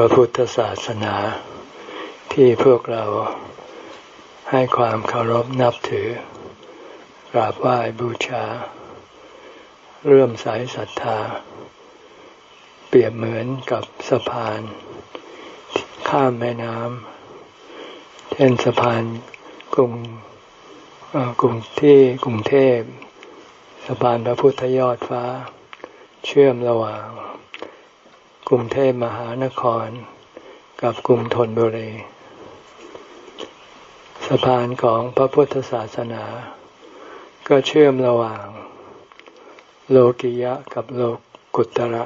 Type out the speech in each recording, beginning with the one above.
พระพุทธศาสนา ที่พวกเราให้ความเคารพนับถือกราบไหว้บูชา เรื่มใสศรัทธา เปรียบเหมือนกับสะพาน ข้ามแม่น้ำเช่นสะพานกรุงกรุงที่กรุงเทพสะพานพระพุทธยอดฟ้า เชื่อมระหว่าง กรุงเทพมหานคร กับกรุงธนบุรีสะพานของพระพุทธศาสนา ก็เชื่อมระหว่าง โลกิยะกับโลกุตระ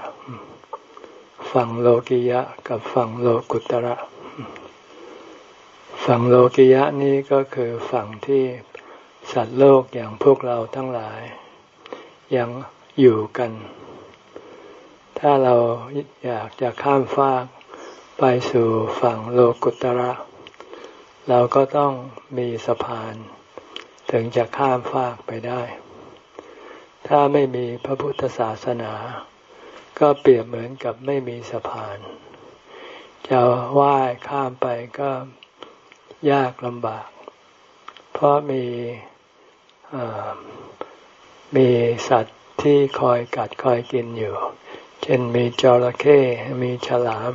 ฝั่งโลกิยะกับฝั่งโลกุตระ ฝั่งโลกิยะนี้ก็คือฝั่งที่สัตว์โลกอย่างพวกเราทั้งหลาย ยังอยู่กัน ถ้าเราอยากจะข้ามฟากไปสู่ฝั่งโลกุตระ เราก็ต้องมีสะพาน ถึงจะข้ามฟากไปได้ ถ้าไม่มีพระพุทธศาสนา ก็เปรียบเหมือนกับไม่มีสะพาน จะว่ายข้ามไปก็ยากลำบาก เพราะมีมีสัตว์ที่คอยกัดคอยกินอยู่ ช่นมีจระเข้มีฉลาม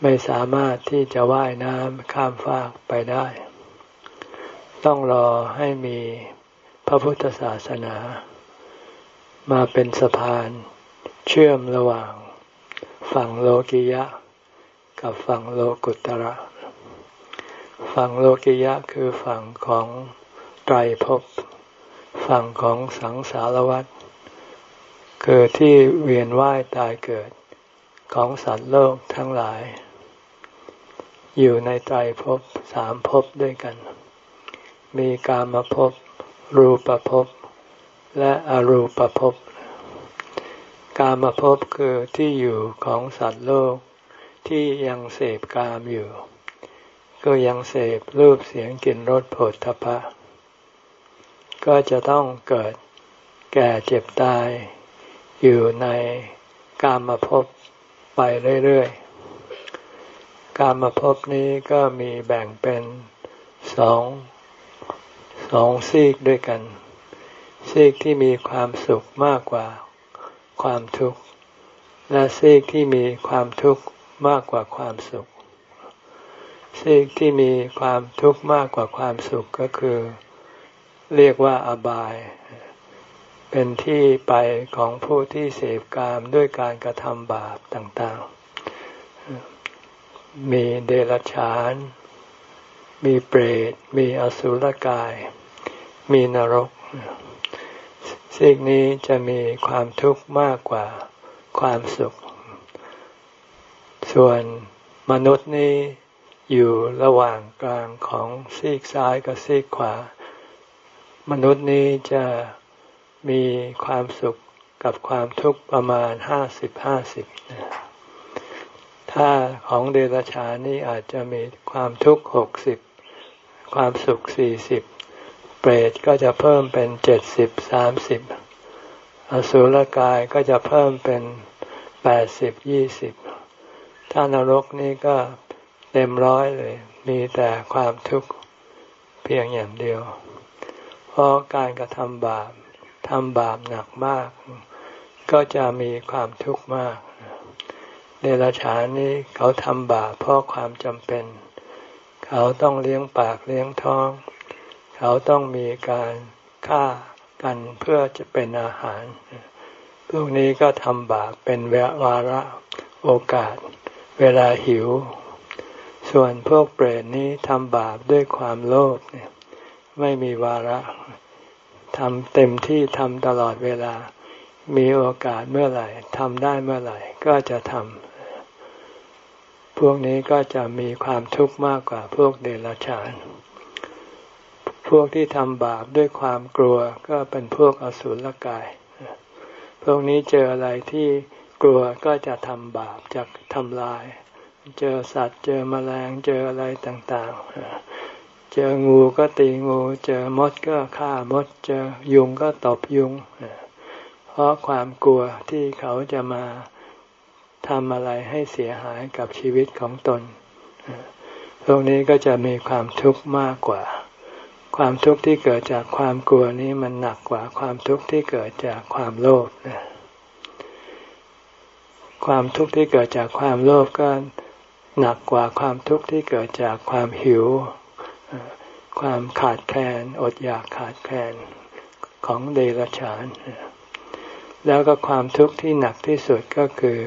ไม่สามารถที่จะว่ายน้ำข้ามฟากไปได้ ต้องรอให้มีพระพุทธศาสนา มาเป็นสะพานเชื่อมระหว่าง ฝั่งโลกิยะ กับฝั่งโลกุตระ ฝั่งโลกิยะคือฝั่งของไตรภพฝั่งของสังสารวัฏ คือที่เวียนว่ายตายเกิดของสัตว์โลกทั้งหลาย อยู่ในไตรภพสามภพด้วยกัน มีกามภพรูปภพและอรูปภพกามภพคือที่อยู่ของสัตว์โลกที่ยังเสพกามอยู่ ก็ยังเสพรูปเสียงกลิ่นรสผลทพะ ก็จะต้องเกิดแก่เจ็บตาย อยู่ในกามภพไปเรื่อยๆ การมาพบนี้ก็มีแบ่งเป็นสองสองซีกด้วยกัน ซีกที่มีความสุขมากกว่าความทุกข์ และซีกที่มีความทุกข์มากกว่าความสุข ซีกที่มีความทุกข์มากกว่าความสุขก็คือ เรียกว่าอบาย เป็นที่ไปของผู้ที่เสพกามด้วยการกระทำบาปต่างๆ มีเดรัจฉาน มีเปรต มีอสุรกาย มีนรกสิ่งนี้จะมีความทุกข์มากกว่าความสุข ส่วนมนุษย์นี้อยู่ระหว่างกลางของซีกซ้ายกับซีกขวา มนุษย์นี้จะ มีความสุขกับความทุกข์ประมาณห้าสิบห้าสิบถ้าของเดรัจฉานนี่อาจจะมีความทุกข์หกสิบความสุขสี่สิบเปรตก็จะเพิ่มเป็นเจ็ดสิบสามสิบอสุรกายก็จะเพิ่มเป็นแปดสิบยี่สิบถ้านรกนี่ก็เต็มร้อยเลย มีแต่ความทุกข์เพียงอย่างเดียว เพราะการกระทำบาป ทำบาปหนักมาก ก็จะมีความทุกข์มากเดรัจฉานนี้เขาทำบาปเพราะความจำเป็น เขาต้องเลี้ยงปากเลี้ยงท้อง เขาต้องมีการฆ่ากันเพื่อจะเป็นอาหาร พวกนี้ก็ทำบาปเป็นวาระโอกาส เวลาหิว ส่วนพวกเปรตนี้ทำบาปด้วยความโลภเนี่ยไม่มีวาระ ทำเต็มที่ทำตลอดเวลา มีโอกาสเมื่อไหร่ทำได้เมื่อไหร่ก็จะทำพวกนี้ก็จะมีความทุกข์มากกว่าพวกเดรัจฉาน พวกที่ทำบาปด้วยความกลัวก็เป็นพวกอสุรกาย พวกนี้เจออะไรที่กลัวก็จะทำบาปจะทำลาย เจอสัตว์เจอมแมลงเจออะไรต่าง ๆ เจองูก็ตีงู เจอมดก็ฆ่ามด เจอยุงก็ตบยุง เพราะความกลัวที่เขาจะมาททำอะไรให้เสียหายกับชีวิตของตน พวกนี้ก็จะมีความทุกข์มากกว่า ความทุกข์ที่เกิดจากความกลัวนี้มันหนักกว่าความทุกข์ที่เกิดจากความโลภความทุกข์ที่เกิดจากความโลภก็หนักกว่าความทุกข์ที่เกิดจากความหิว ความขาดแคลนอดอยากขาดแคลนของเดรัจฉาน แล้วก็ความทุกข์ที่หนักที่สุดก็คือ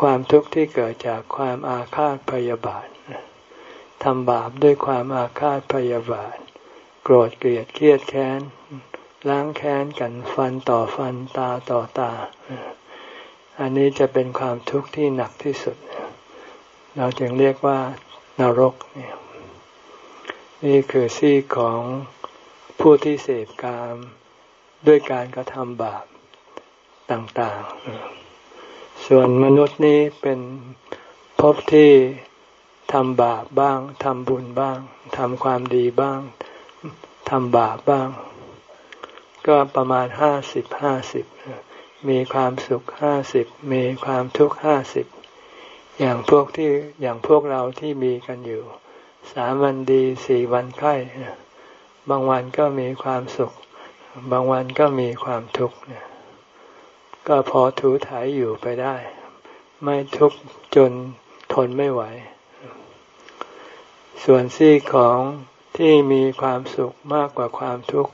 ความทุกข์ที่เกิดจากความอาฆาตพยาบาททำบาปด้วยความอาฆาตพยาบาท โกรธเกลียดเครียดแค้นล้างแค้นกันฟันต่อฟันตาต่อตา อันนี้จะเป็นความทุกข์ที่หนักที่สุด เราจึงเรียกว่านรกเนี่ย นี่คือซี่ของผู้ที่เสพกามด้วยการกระทำบาปต่างๆ ส่วนมนุษย์นี้เป็นพบที่ทำบาปบ้างทำบุญบ้างทำความดีบ้างทำบาปบ้าง ก็ประมาณห้าสิบห้าสิบมีความสุขห้าสิบมีความทุกข์ห้าสิบอย่างพวกที่อย่างพวกเราที่มีกันอยู่ สามวันดีสี่วันไข้บางวันก็มีความสุข บางวันก็มีความทุกข์ก็พอถูถ่ายอยู่ไปได้ ไม่ทุกข์จนทนไม่ไหว ส่วนซี่ของที่มีความสุขมากกว่าความทุกข์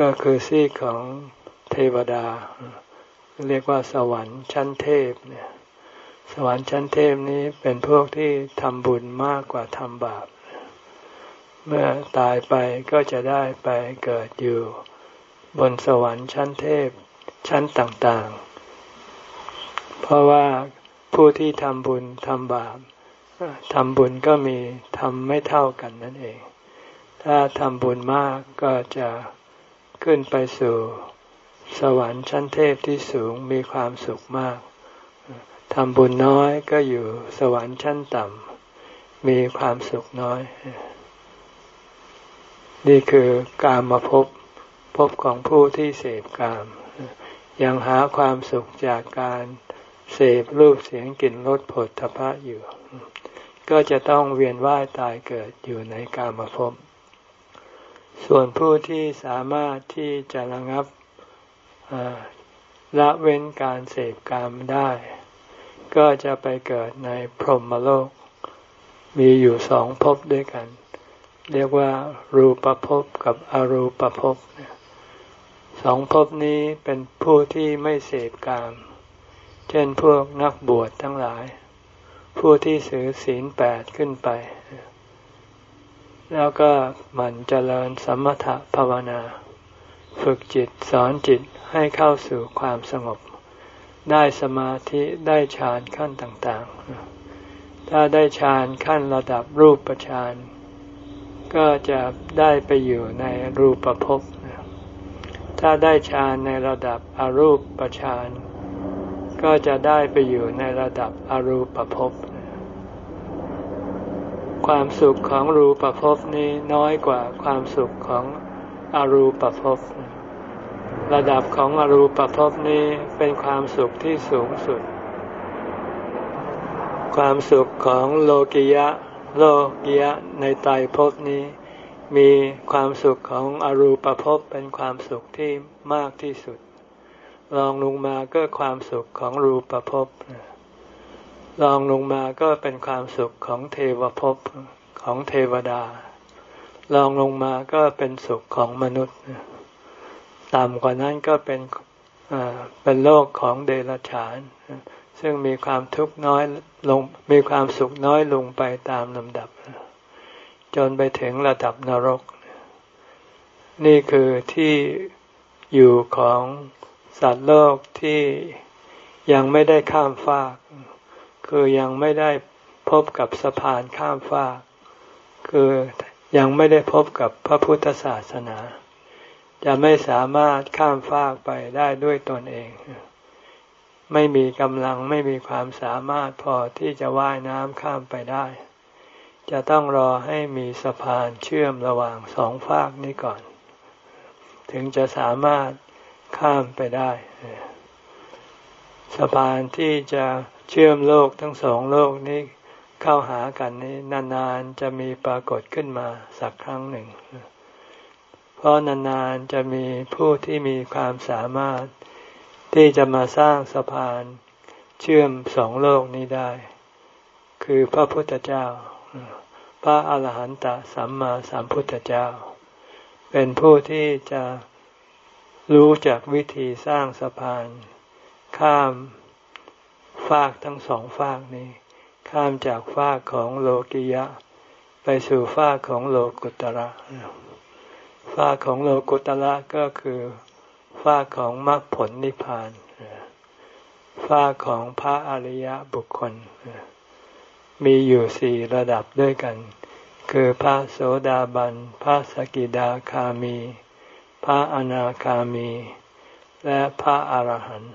ก็คือซี่ของเทวดา เรียกว่าสวรรค์ชั้นเทพเนี่ยสวรรค์ชั้นเทพนี้เป็นพวกที่ทำบุญมากกว่าทำบาป เมื่อตายไปก็จะได้ไปเกิดอยู่ บนสวรรค์ชั้นเทพชั้นต่างๆ เพราะว่าผู้ที่ทำบุญทำบาปทำบุญก็มีทำไม่เท่ากันนั่นเอง ถ้าทำบุญมากก็จะขึ้นไปสู่สวรรค์ชั้นเทพที่สูงมีความสุขมาก ทำบุญน้อยก็อยู่สวรรค์ชั้นต่ำมีความสุขน้อย นี่คือการมาพบพบของผู้ที่เสพกาม ยังหาความสุขจากการเสพรูปเสียงกลิ่นรสผลทพะอยู่ ก็จะต้องเวียนว่ายตายเกิดอยู่ในกามาพบส่วนผู้ที่สามารถที่จะระงับละเว้นการเสพกามได้ ก็จะไปเกิดในพรหมโลก มีอยู่สองภพด้วยกัน เรียกว่า รูปภพกับอรูปภพสองภพนี้เป็นผู้ที่ไม่เสพกาม เช่นพวกนักบวชทั้งหลาย ผู้ที่สือศีลแปดขึ้นไป แล้วก็มันเจริญสมถะภาวนา ฝึกจิตสอนจิตให้เข้าสู่ความสงบ ได้สมาธิได้ฌานขั้นต่างๆ ถ้าได้ฌานขั้นระดับรูปฌาน ก็จะได้ไปอยู่ในรูปภพถ้าได้ฌานในระดับอรูปฌานก็จะได้ไปอยู่ในระดับอรูปภพความสุขของรูปภพนี้น้อยกว่าความสุขของอรูปภพระดับของอรูปภพนี้เป็นความสุขที่สูงสุด ความสุขของโลกิยะ โลกียะในไตรภพนี้ มีความสุขของอรูปภพเป็นความสุขที่มากที่สุดลองลงมาก็ความสุขของรูปภพลองลงมาก็เป็นความสุขของเทวภพของเทวดาลองลงมาก็เป็นสุขของมนุษย์ ต่ำกว่านั้นก็เป็นเป็นโลกของเดรัจฉาน ซึ่งมีความทุกข์น้อยลงมีความสุขน้อยลงไปตามลำดับ จนไปถึงระดับนรก นี่คือที่อยู่ของสัตว์โลกที่ยังไม่ได้ข้ามฟาก คือยังไม่ได้พบกับสะพานข้ามฟาก คือยังไม่ได้พบกับพระพุทธศาสนา จะไม่สามารถข้ามฟากไปได้ด้วยตนเอง ไม่มีกำลังไม่มีความสามารถพอที่จะว่ายน้ำข้ามไปได้ จะต้องรอให้มีสะพานเชื่อมระหว่างสองฝากนี้ก่อน ถึงจะสามารถข้ามไปได้ สะพานที่จะเชื่อมโลกทั้งสองโลกนี้เข้าหากันนี้นานๆจะมีปรากฏขึ้นมาสักครั้งหนึ่ง เพราะนานๆจะมีผู้ที่มีความสามารถ ที่จะมาสร้างสะพานเชื่อมสองโลกนี้ได้ คือพระพุทธเจ้า พระอาหารหันตสัมมาสัมพุทธเจ้า เป็นผู้ที่จะรู้จักวิธีสร้างสะพาน ข้ามฟากทั้งสองฟากนี้ ข้ามจากฟากของโลกิยะ ไปสู่ฟากของโลกุตระฟากของโลกุตระก็คือ ฟาของมรรคผลนิพพานฟาของพระอริยบุคคล มีอยู่สี่ระดับด้วยกัน คือพระโสดาบัน พระสกิดาคามี พระอนาคามี และพระอรหันต์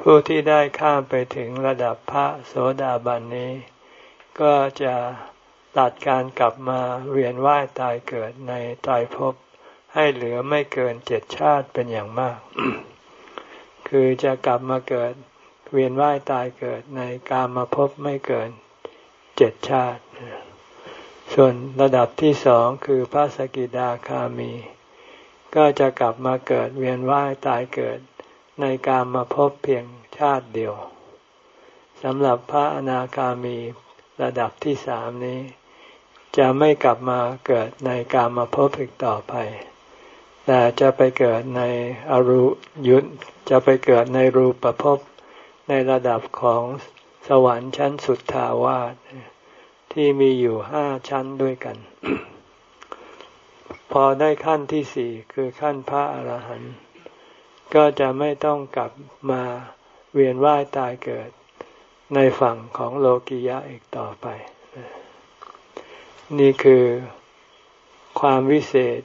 ผู้ที่ได้ข้ามไปถึงระดับพระโสดาบันนี้ ก็จะตัดการกลับมาเวียนว่ายตายเกิดในตายภพ ให้เหลือไม่เกินเจ็ดชาติเป็นอย่างมาก คือจะกลับมาเกิดเวียนว่ายตายเกิดในกามาภพไม่เกินเจ็ดชาติ ส่วนระดับที่สองคือพระสกิดาคามี ก็จะกลับมาเกิดเวียนว่ายตายเกิดในการมาพบเพียงชาติเดียวสำหรับพระอนาคามีระดับที่สามนี้ จะไม่กลับมาเกิดในการมาพบอีกต่อไป แต่จะไปเกิดในอรูยุตจะไปเกิดในรูปภพในระดับของสวรรค์ชั้นสุดทาวาสที่มีอยู่ห้าชั้นด้วยกัน พอได้ขั้นที่สี่คือขั้นพระอรหันต์ก็จะไม่ต้องกลับมาเวียนว่ายตายเกิดในฝั่งของโลกิยะอีกต่อไป นี่คือความวิเศษ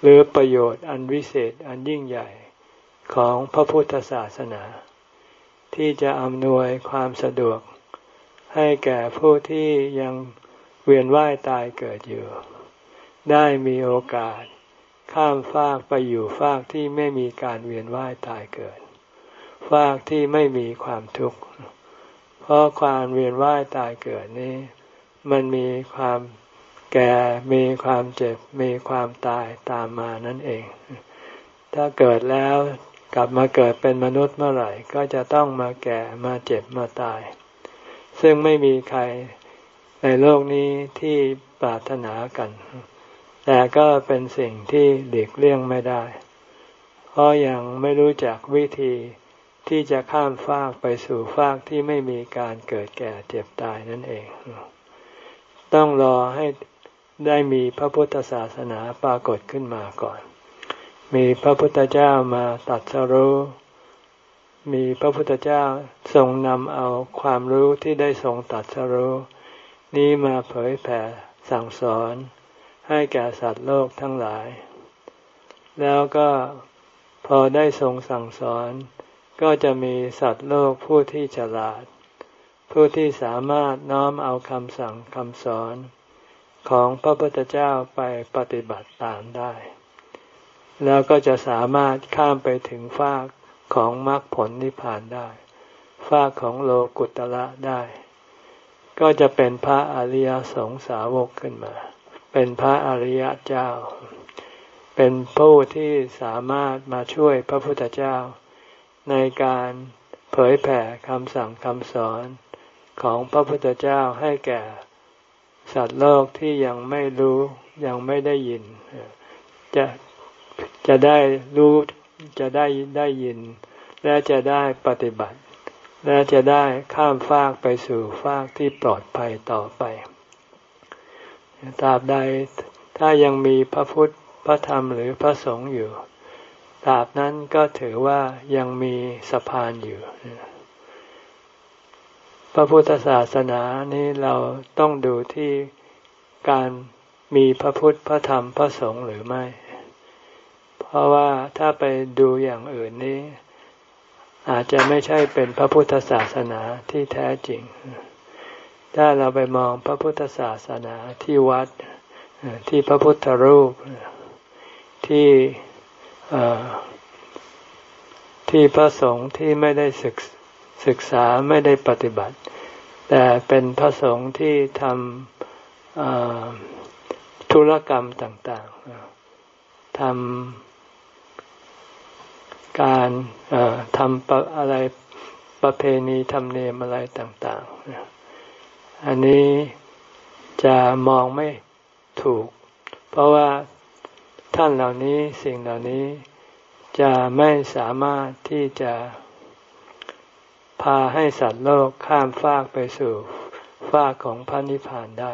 หรือประโยชน์อันวิเศษอันยิ่งใหญ่ของพระพุทธศาสนา ที่จะอำนวยความสะดวก ให้แก่ผู้ที่ยังเวียนว่ายตายเกิดอยู่ ได้มีโอกาสข้ามฟากไปอยู่ฟากที่ไม่มีการเวียนว่ายตายเกิด ฟากที่ไม่มีความทุกข์ เพราะความเวียนว่ายตายเกิดนี้ มันมีความ แก่มีความเจ็บมีความตายตามมานั่นเอง ถ้าเกิดแล้วกลับมาเกิดเป็นมนุษย์เมื่อไหร่ ก็จะต้องมาแก่มาเจ็บมาตาย ซึ่งไม่มีใครในโลกนี้ที่ปรารถนากัน แต่ก็เป็นสิ่งที่เด็กเลี่ยงไม่ได้ เพราะยังไม่รู้จักวิธีที่จะข้ามฟากไปสู่ฟากที่ไม่มีการเกิดแก่เจ็บตายนั่นเอง ต้องรอให้ ได้มีพระพุทธศาสนาปรากฏขึ้นมาก่อน มีพระพุทธเจ้ามาตัดสรู้มีพระพุทธเจ้าทรงนำเอาความรู้ที่ได้ทรงตัดสรู้นี้มาเผยแผ่สั่งสอนให้แก่สัตว์โลกทั้งหลาย แล้วก็พอได้ทรงสั่งสอน ก็จะมีสัตว์โลกผู้ที่ฉลาด ผู้ที่สามารถน้อมเอาคำสั่งคำสอน ของพระพุทธเจ้าไปปฏิบัติตามได้ แล้วก็จะสามารถข้ามไปถึงฟากของมรรคผลนิพพานได้ฟากของโลกุตละได้ ก็จะเป็นพระอริยสงสาวกขึ้นมา เป็นพระอริยเจ้า เป็นผู้ที่สามารถมาช่วยพระพุทธเจ้า ในการเผยแผ่คำสั่งคำสอนของพระพุทธเจ้าให้แก่ สัตว์โลกที่ยังไม่รู้ยังไม่ได้ยิน จะจะได้รู้จะได้ได้ยิน และจะได้ปฏิบัติ และจะได้ข้ามฟากไปสู่ฟากที่ปลอดภัยต่อไปตราบใดถ้ายังมีพระพุทธพระธรรมหรือพระสงฆ์อยู่ตราบนั้นก็ถือว่ายังมีสะพานอยู่ ระพุทธศาสนานี้เราต้องดูที่การมีพระพุทธพระธรรมพระสงฆ์หรือไม่ เพราะว่าถ้าไปดูอย่างอื่นนี้ อาจจะไม่ใช่เป็นพระพุทธศาสนาที่แท้จริง ถ้าเราไปมองพระพุทธศาสนาที่วัดที่พระพุทธรูปที่ที่พระสงฆ์ที่ไม่ได้ศึกษ ศึกษาไม่ได้ปฏิบัติ แต่เป็นพระสงฆ์ที่ทำธุรกรรมต่างๆทำการทำอะไรประเพณีธรรมเนียมอะไรต่างๆ อันนี้จะมองไม่ถูก เพราะว่าท่านเหล่านี้สิ่งเหล่านี้จะไม่สามารถที่จะ พาให้สัตว์โลกข้ามฟากไปสู่ฟากของพระนิพพานได้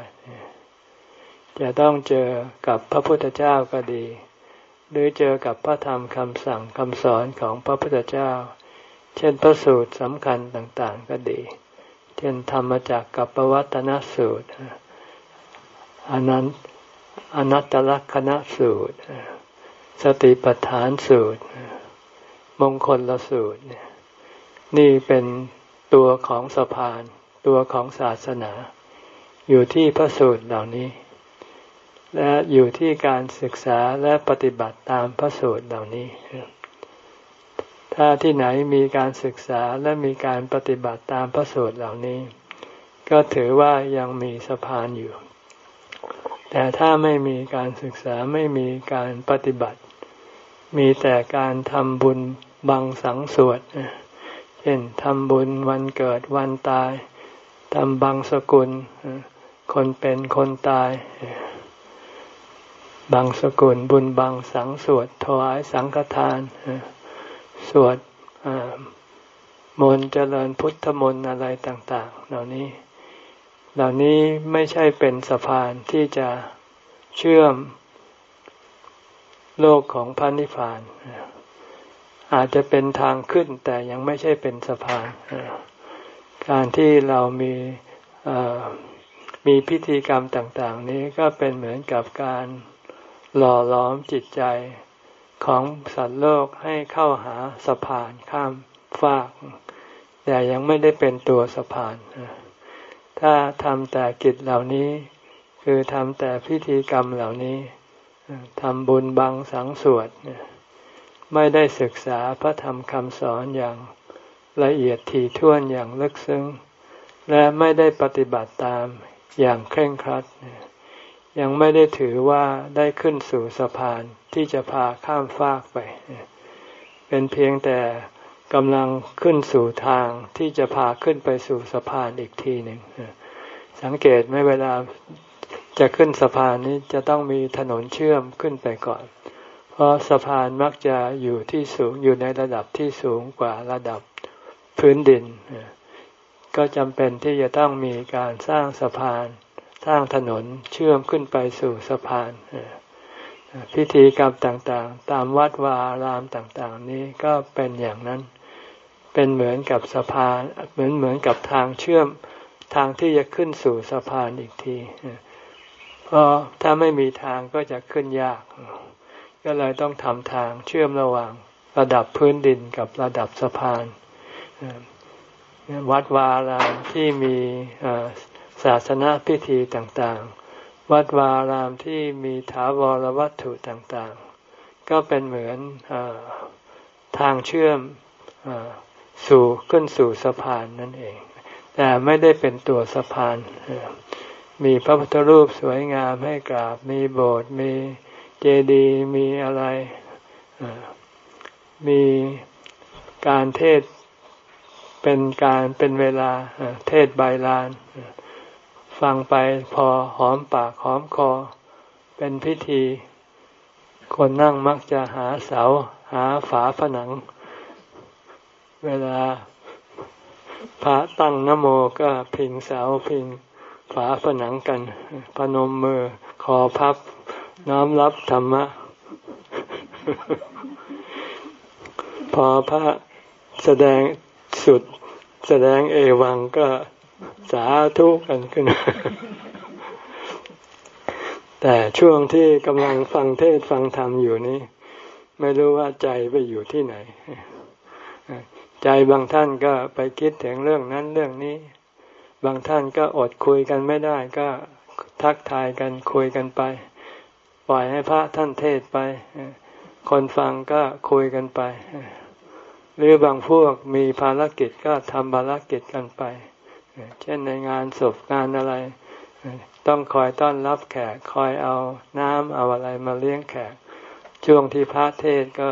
จะต้องเจอกับพระพุทธเจ้าก็ดี หรือเจอกับพระธรรมคำสั่งคำสอนของพระพุทธเจ้า เช่นพระสูตรสำคัญต่างๆก็ดี เช่นธรรมจากกับปวัตนสูตรอนันอนัตตลักษณสูตร สติปัฏฐานสูตร มงคลละสูตรนี่ นี่เป็นตัวของสะพาน ตัวของศาสนา อยู่ที่พระสูตรเหล่านี้ และอยู่ที่การศึกษาและปฏิบัติตามพระสูตรเหล่านี้ ถ้าที่ไหนมีการศึกษาและมีการปฏิบัติตามพระสูตรเหล่านี้ ก็ถือว่ายังมีสะพานอยู่ แต่ถ้าไม่มีการศึกษาไม่มีการปฏิบัติ มีแต่การทำบุญบังสังสวดเช่นทำบุญวันเกิดวันตายทำบังสกุล คนเป็นคนตายบังสกุลบุญบังสังสวดถวายสังฆทาน สวดมนต์เจริญพุทธมนต์อะไรต่าง ๆ เหล่านี้ เหล่านี้ไม่ใช่เป็นสะพานที่จะเชื่อมโลกของพระนิพพาน อาจจะเป็นทางขึ้นแต่ยังไม่ใช่เป็นสะพานการที่เรามีมีพิธีกรรมต่างๆ นี้ก็เป็นเหมือนกับการหล่อล้อมจิตใจของสัตว์โลกให้เข้าหาสะพานข้ามฟากแต่ยังไม่ได้เป็นตัวสะพาน ถ้าทำแต่กิจเหล่านี้ คือทำแต่พิธีกรรมเหล่านี้ทำบุญบังสังสวด ไม่ได้ศึกษาพระธรรมคำสอนอย่างละเอียดถี่ถ้วนอย่างลึกซึ้ง และไม่ได้ปฏิบัติตามอย่างเคร่งครัด ยังไม่ได้ถือว่าได้ขึ้นสู่สะพานที่จะพาข้ามฟากไป เป็นเพียงแต่กำลังขึ้นสู่ทางที่จะพาขึ้นไปสู่สะพานอีกทีหนึ่ง สังเกตไหมเวลาจะขึ้นสะพานนี้จะต้องมีถนนเชื่อมขึ้นไปก่อน เพราะสะพานมักจะอยู่ที่สูงอยู่ในระดับที่สูงกว่าระดับพื้นดิน ก็จำเป็นที่จะต้องมีการสร้างสะพาน สร้างถนนเชื่อมขึ้นไปสู่สะพาน พิธีกรรมต่างๆ ตามวัดวาอารามต่างๆ นี้ก็เป็นอย่างนั้น เป็นเหมือนกับสะพานเหมือนเหมือนกับทางเชื่อมทางที่จะขึ้นสู่สะพานอีกที เพราะถ้าไม่มีทางก็จะขึ้นยาก ก็เลยต้องทำทางเชื่อมระหว่างระดับพื้นดินกับระดับสะพาน วัดวารามที่มีศาสนาพิธีต่างๆ วัดวารามที่มีถาวรวัตถุต่างๆ ก็เป็นเหมือนอทางเชื่อมสู่ขึ้นสู่สะพานนั่นเอง แต่ไม่ได้เป็นตัวสะพาน มีพระพุทธรูปสวยงามให้กราบ มีโบสถ์ มี จดีย์มีอะไร มีการเทศเป็นการเป็นเวลาเทศใบลาน ฟังไปพอหอมปากหอมคอ เป็นพิธี คนนั่งมักจะหาเสาหาฝาผนัง เวลาพระตั้งนโมก็พิงเสาพิงฝาผนังกัน พนมมือคอพับ น้อมรับธรรมะ พอพระแสดงสุด แสดงเอวังก็สาธุกันขึ้น แต่ช่วงที่กำลังฟังเทศฟังธรรมอยู่นี้ ไม่รู้ว่าใจไปอยู่ที่ไหน ใจบางท่านก็ไปคิดถึงเรื่องนั้นเรื่องนี้ บางท่านก็อดคุยกันไม่ได้ก็ทักทายกันคุยกันไป ปล่อยให้พระท่านเทศไป คนฟังก็คุยกันไป หรือบางพวกมีภารกิจก็ทำภารกิจกันไป เช่นในงานศพงานอะไร ต้องคอยต้อนรับแขก คอยเอาน้ำเอาอะไรมาเลี้ยงแขก ช่วงที่พระเทศก็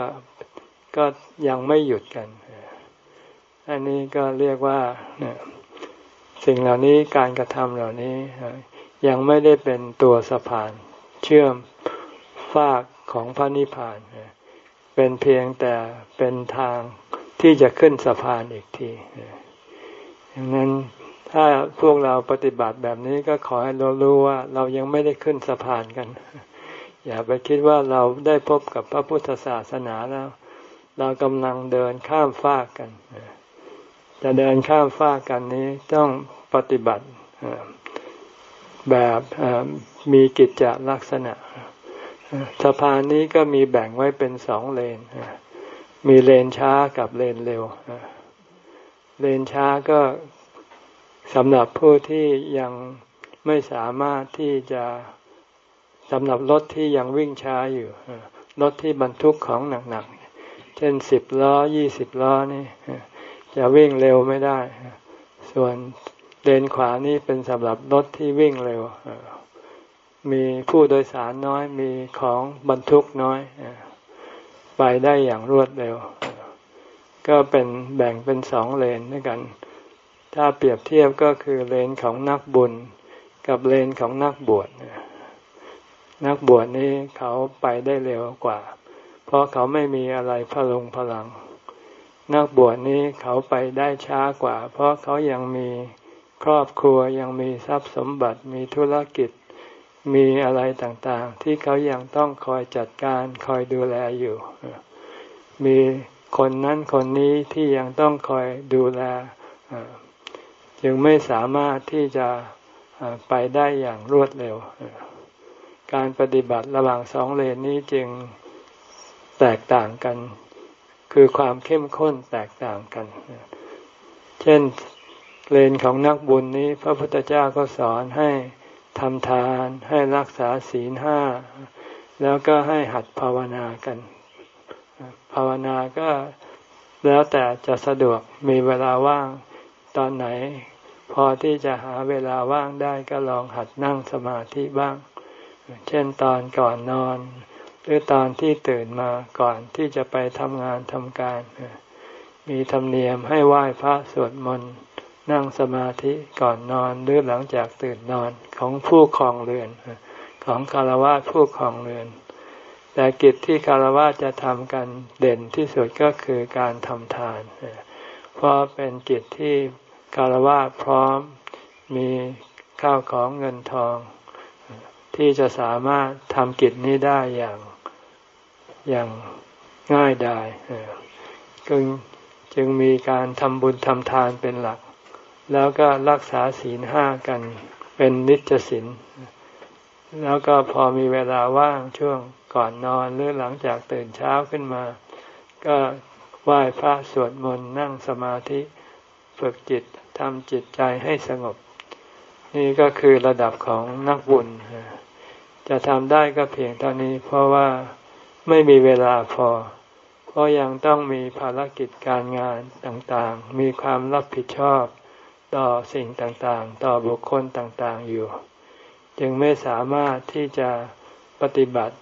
ก็ยังไม่หยุดกัน อันนี้ก็เรียกว่าสิ่งเหล่านี้การกระทำเหล่านี้ยังไม่ได้เป็นตัวสะพาน เชื่อมฟากของพระนิพพานเป็นเพียงแต่เป็นทางที่จะขึ้นสะพานอีกทีดังนั้นถ้าพวกเราปฏิบัติแบบนี้ก็ขอให้เรารู้ว่าเรายังไม่ได้ขึ้นสะพานกัน อย่าไปคิดว่าเราได้พบกับพระพุทธศาสนาแล้ว เรากำลังเดินข้ามฟากกัน จะเดินข้ามฟากกันนี้ต้องปฏิบัติแบบ มีกิจจลักษณะ สะพานนี้ก็มีแบ่งไว้เป็นสองเลน มีเลนช้ากับเลนเร็ว เลนช้าก็สำหรับผู้ที่ยังไม่สามารถที่จะสำหรับรถที่ยังวิ่งช้าอยู่รถที่บรรทุกของหนักๆ เช่นสิบล้อยี่สิบล้อนี่จะวิ่งเร็วไม่ได้ ส่วนเลนขวานี่เป็นสำหรับรถที่วิ่งเร็ว มีผู้โดยสารน้อยมีของบรรทุกน้อย ไปได้อย่างรวดเร็ว ก็เป็นแบ่งเป็นสองเลนด้วยกัน ถ้าเปรียบเทียบก็คือเลนของนักบุญ กับเลนของนักบวชนักบวชนี้เขาไปได้เร็วกว่า เพราะเขาไม่มีอะไรพลุงพลัง นักบวชนี้เขาไปได้ช้ากว่า เพราะเขายังมีครอบครัวยังมีทรัพย์สมบัติมีธุรกิจ มีอะไรต่างๆ ที่เขายังต้องคอยจัดการคอยดูแลอยู่ มีคนนั้นคนนี้ที่ยังต้องคอยดูแลจึงไม่สามารถที่จะไปได้อย่างรวดเร็ว การปฏิบัติระหว่างสองเลนนี้จึงแตกต่างกัน คือความเข้มข้นแตกต่างกัน เช่นเลนของนักบุญนี้ พระพุทธเจ้าก็สอนให้ ทำทานให้รักษาศีลห้า แล้วก็ให้หัดภาวนากัน ภาวนาก็แล้วแต่จะสะดวกมีเวลาว่างตอนไหน พอที่จะหาเวลาว่างได้ก็ลองหัดนั่งสมาธิบ้าง เช่นตอนก่อนนอน หรือตอนที่ตื่นมาก่อนที่จะไปทำงานทำการ มีธรรมเนียมให้ไหว้พระสวดมนต์ นั่งสมาธิก่อนนอนหรือหลังจากตื่นนอนของผู้ครองเรือน ของคารวะผู้ครองเรือน แต่กิจที่คารวะจะทำกันเด่นที่สุดก็คือการทำทาน เพราะเป็นกิจที่คารวะพร้อมมีข้าวของเงินทอง ที่จะสามารถทำกิจนี้ได้อย่างอย่างง่ายดายจึงจึงมีการทำบุญทำทานเป็นหลัก แล้วก็รักษาศีลห้ากันเป็นนิจศีลแล้วก็พอมีเวลาว่างช่วงก่อนนอนหรือหลังจากตื่นเช้าขึ้นมา ก็ไหว้พระสวดมนต์นั่งสมาธิฝึกจิตทำจิตใจให้สงบ นี่ก็คือระดับของนักบุญ จะทำได้ก็เพียงเท่านี้ เพราะว่าไม่มีเวลาพอ เพราะยังต้องมีภารกิจการงานต่างๆ มีความรับผิดชอบ ต่อสิ่งต่างๆ ต่อบุคคลต่างๆอยู่ จึงไม่สามารถที่จะปฏิบัติ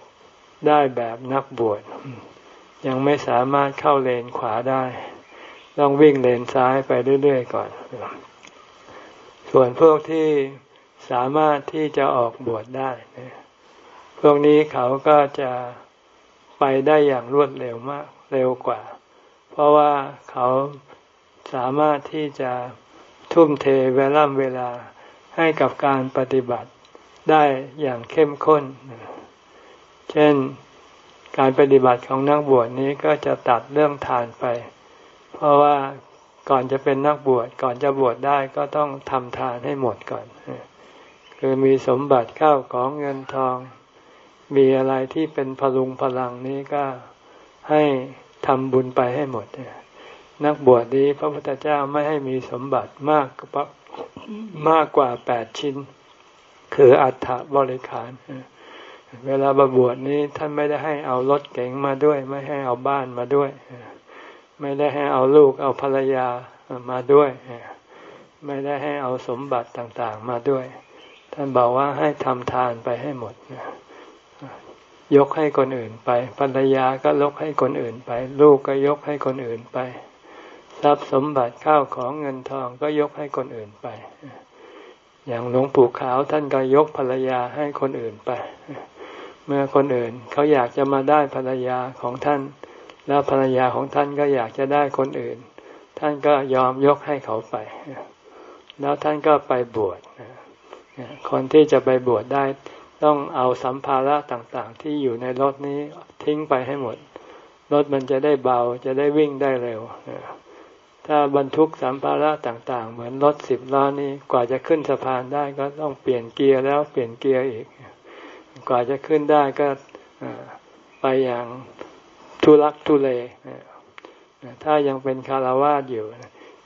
ได้แบบนักบวช ยังไม่สามารถเข้าเลนขวาได้ ต้องวิ่งเลนซ้ายไปเรื่อยๆก่อน ส่วนพวกที่สามารถที่จะออกบวชได้พวกนี้เขาก็จะไปได้อย่างรวดเร็วมากเร็วกว่า เพราะว่าเขาสามารถที่จะ ทุ่มเทเวลาเวลาให้กับการปฏิบัติได้อย่างเข้มข้น เช่นการปฏิบัติของนักบวชนี้ก็จะตัดเรื่องทานไป เพราะว่าก่อนจะเป็นนักบวชก่อนจะบวชได้ก็ต้องทำทานให้หมดก่อน คือมีสมบัติเข้าของเงินทอง มีอะไรที่เป็นพลุงพลังนี้ก็ให้ทำบุญไปให้หมดเนี่ย นักบวชนี้พระพุทธเจ้าไม่ให้มีสมบัติมากมากกว่าแปดชิ้น คืออัฐบริขาร เวลาบวชนี้ท่านไม่ได้ให้เอารถเก๋งมาด้วย ไม่ให้เอาบ้านมาด้วย ไม่ได้ให้เอาลูกเอาภรรยามาด้วย ไม่ได้ให้เอาสมบัติต่างๆมาด้วย ท่านบอกว่าให้ทำทานไปให้หมดยกให้คนอื่นไปภรรยาก็ยกให้คนอื่นไป ลูกก็ยกให้คนอื่นไป ทรัพย์สมบัติข้าวของเงินทองก็ยกให้คนอื่นไป อย่างหลวงปู่ขาวท่านก็ยกภรรยาให้คนอื่นไป เมื่อคนอื่นเขาอยากจะมาได้ภรรยาของท่าน แล้วภรรยาของท่านก็อยากจะได้คนอื่น ท่านก็ยอมยกให้เขาไป แล้วท่านก็ไปบวชคนที่จะไปบวชได้ต้องเอาสัมภาระต่างๆ ที่อยู่ในรถนี้ทิ้งไปให้หมด รถมันจะได้เบาจะได้วิ่งได้เร็ว ถ้าบรรทุกสัมภาระต่าง ๆ เหมือนรถสิบล้อนี้กว่าจะขึ้นสะพานได้ก็ต้องเปลี่ยนเกียร์แล้วเปลี่ยนเกียร์อีก กว่าจะขึ้นได้ก็ไปอย่างทุลักทุเลถ้ายังเป็นคารวาสอยู่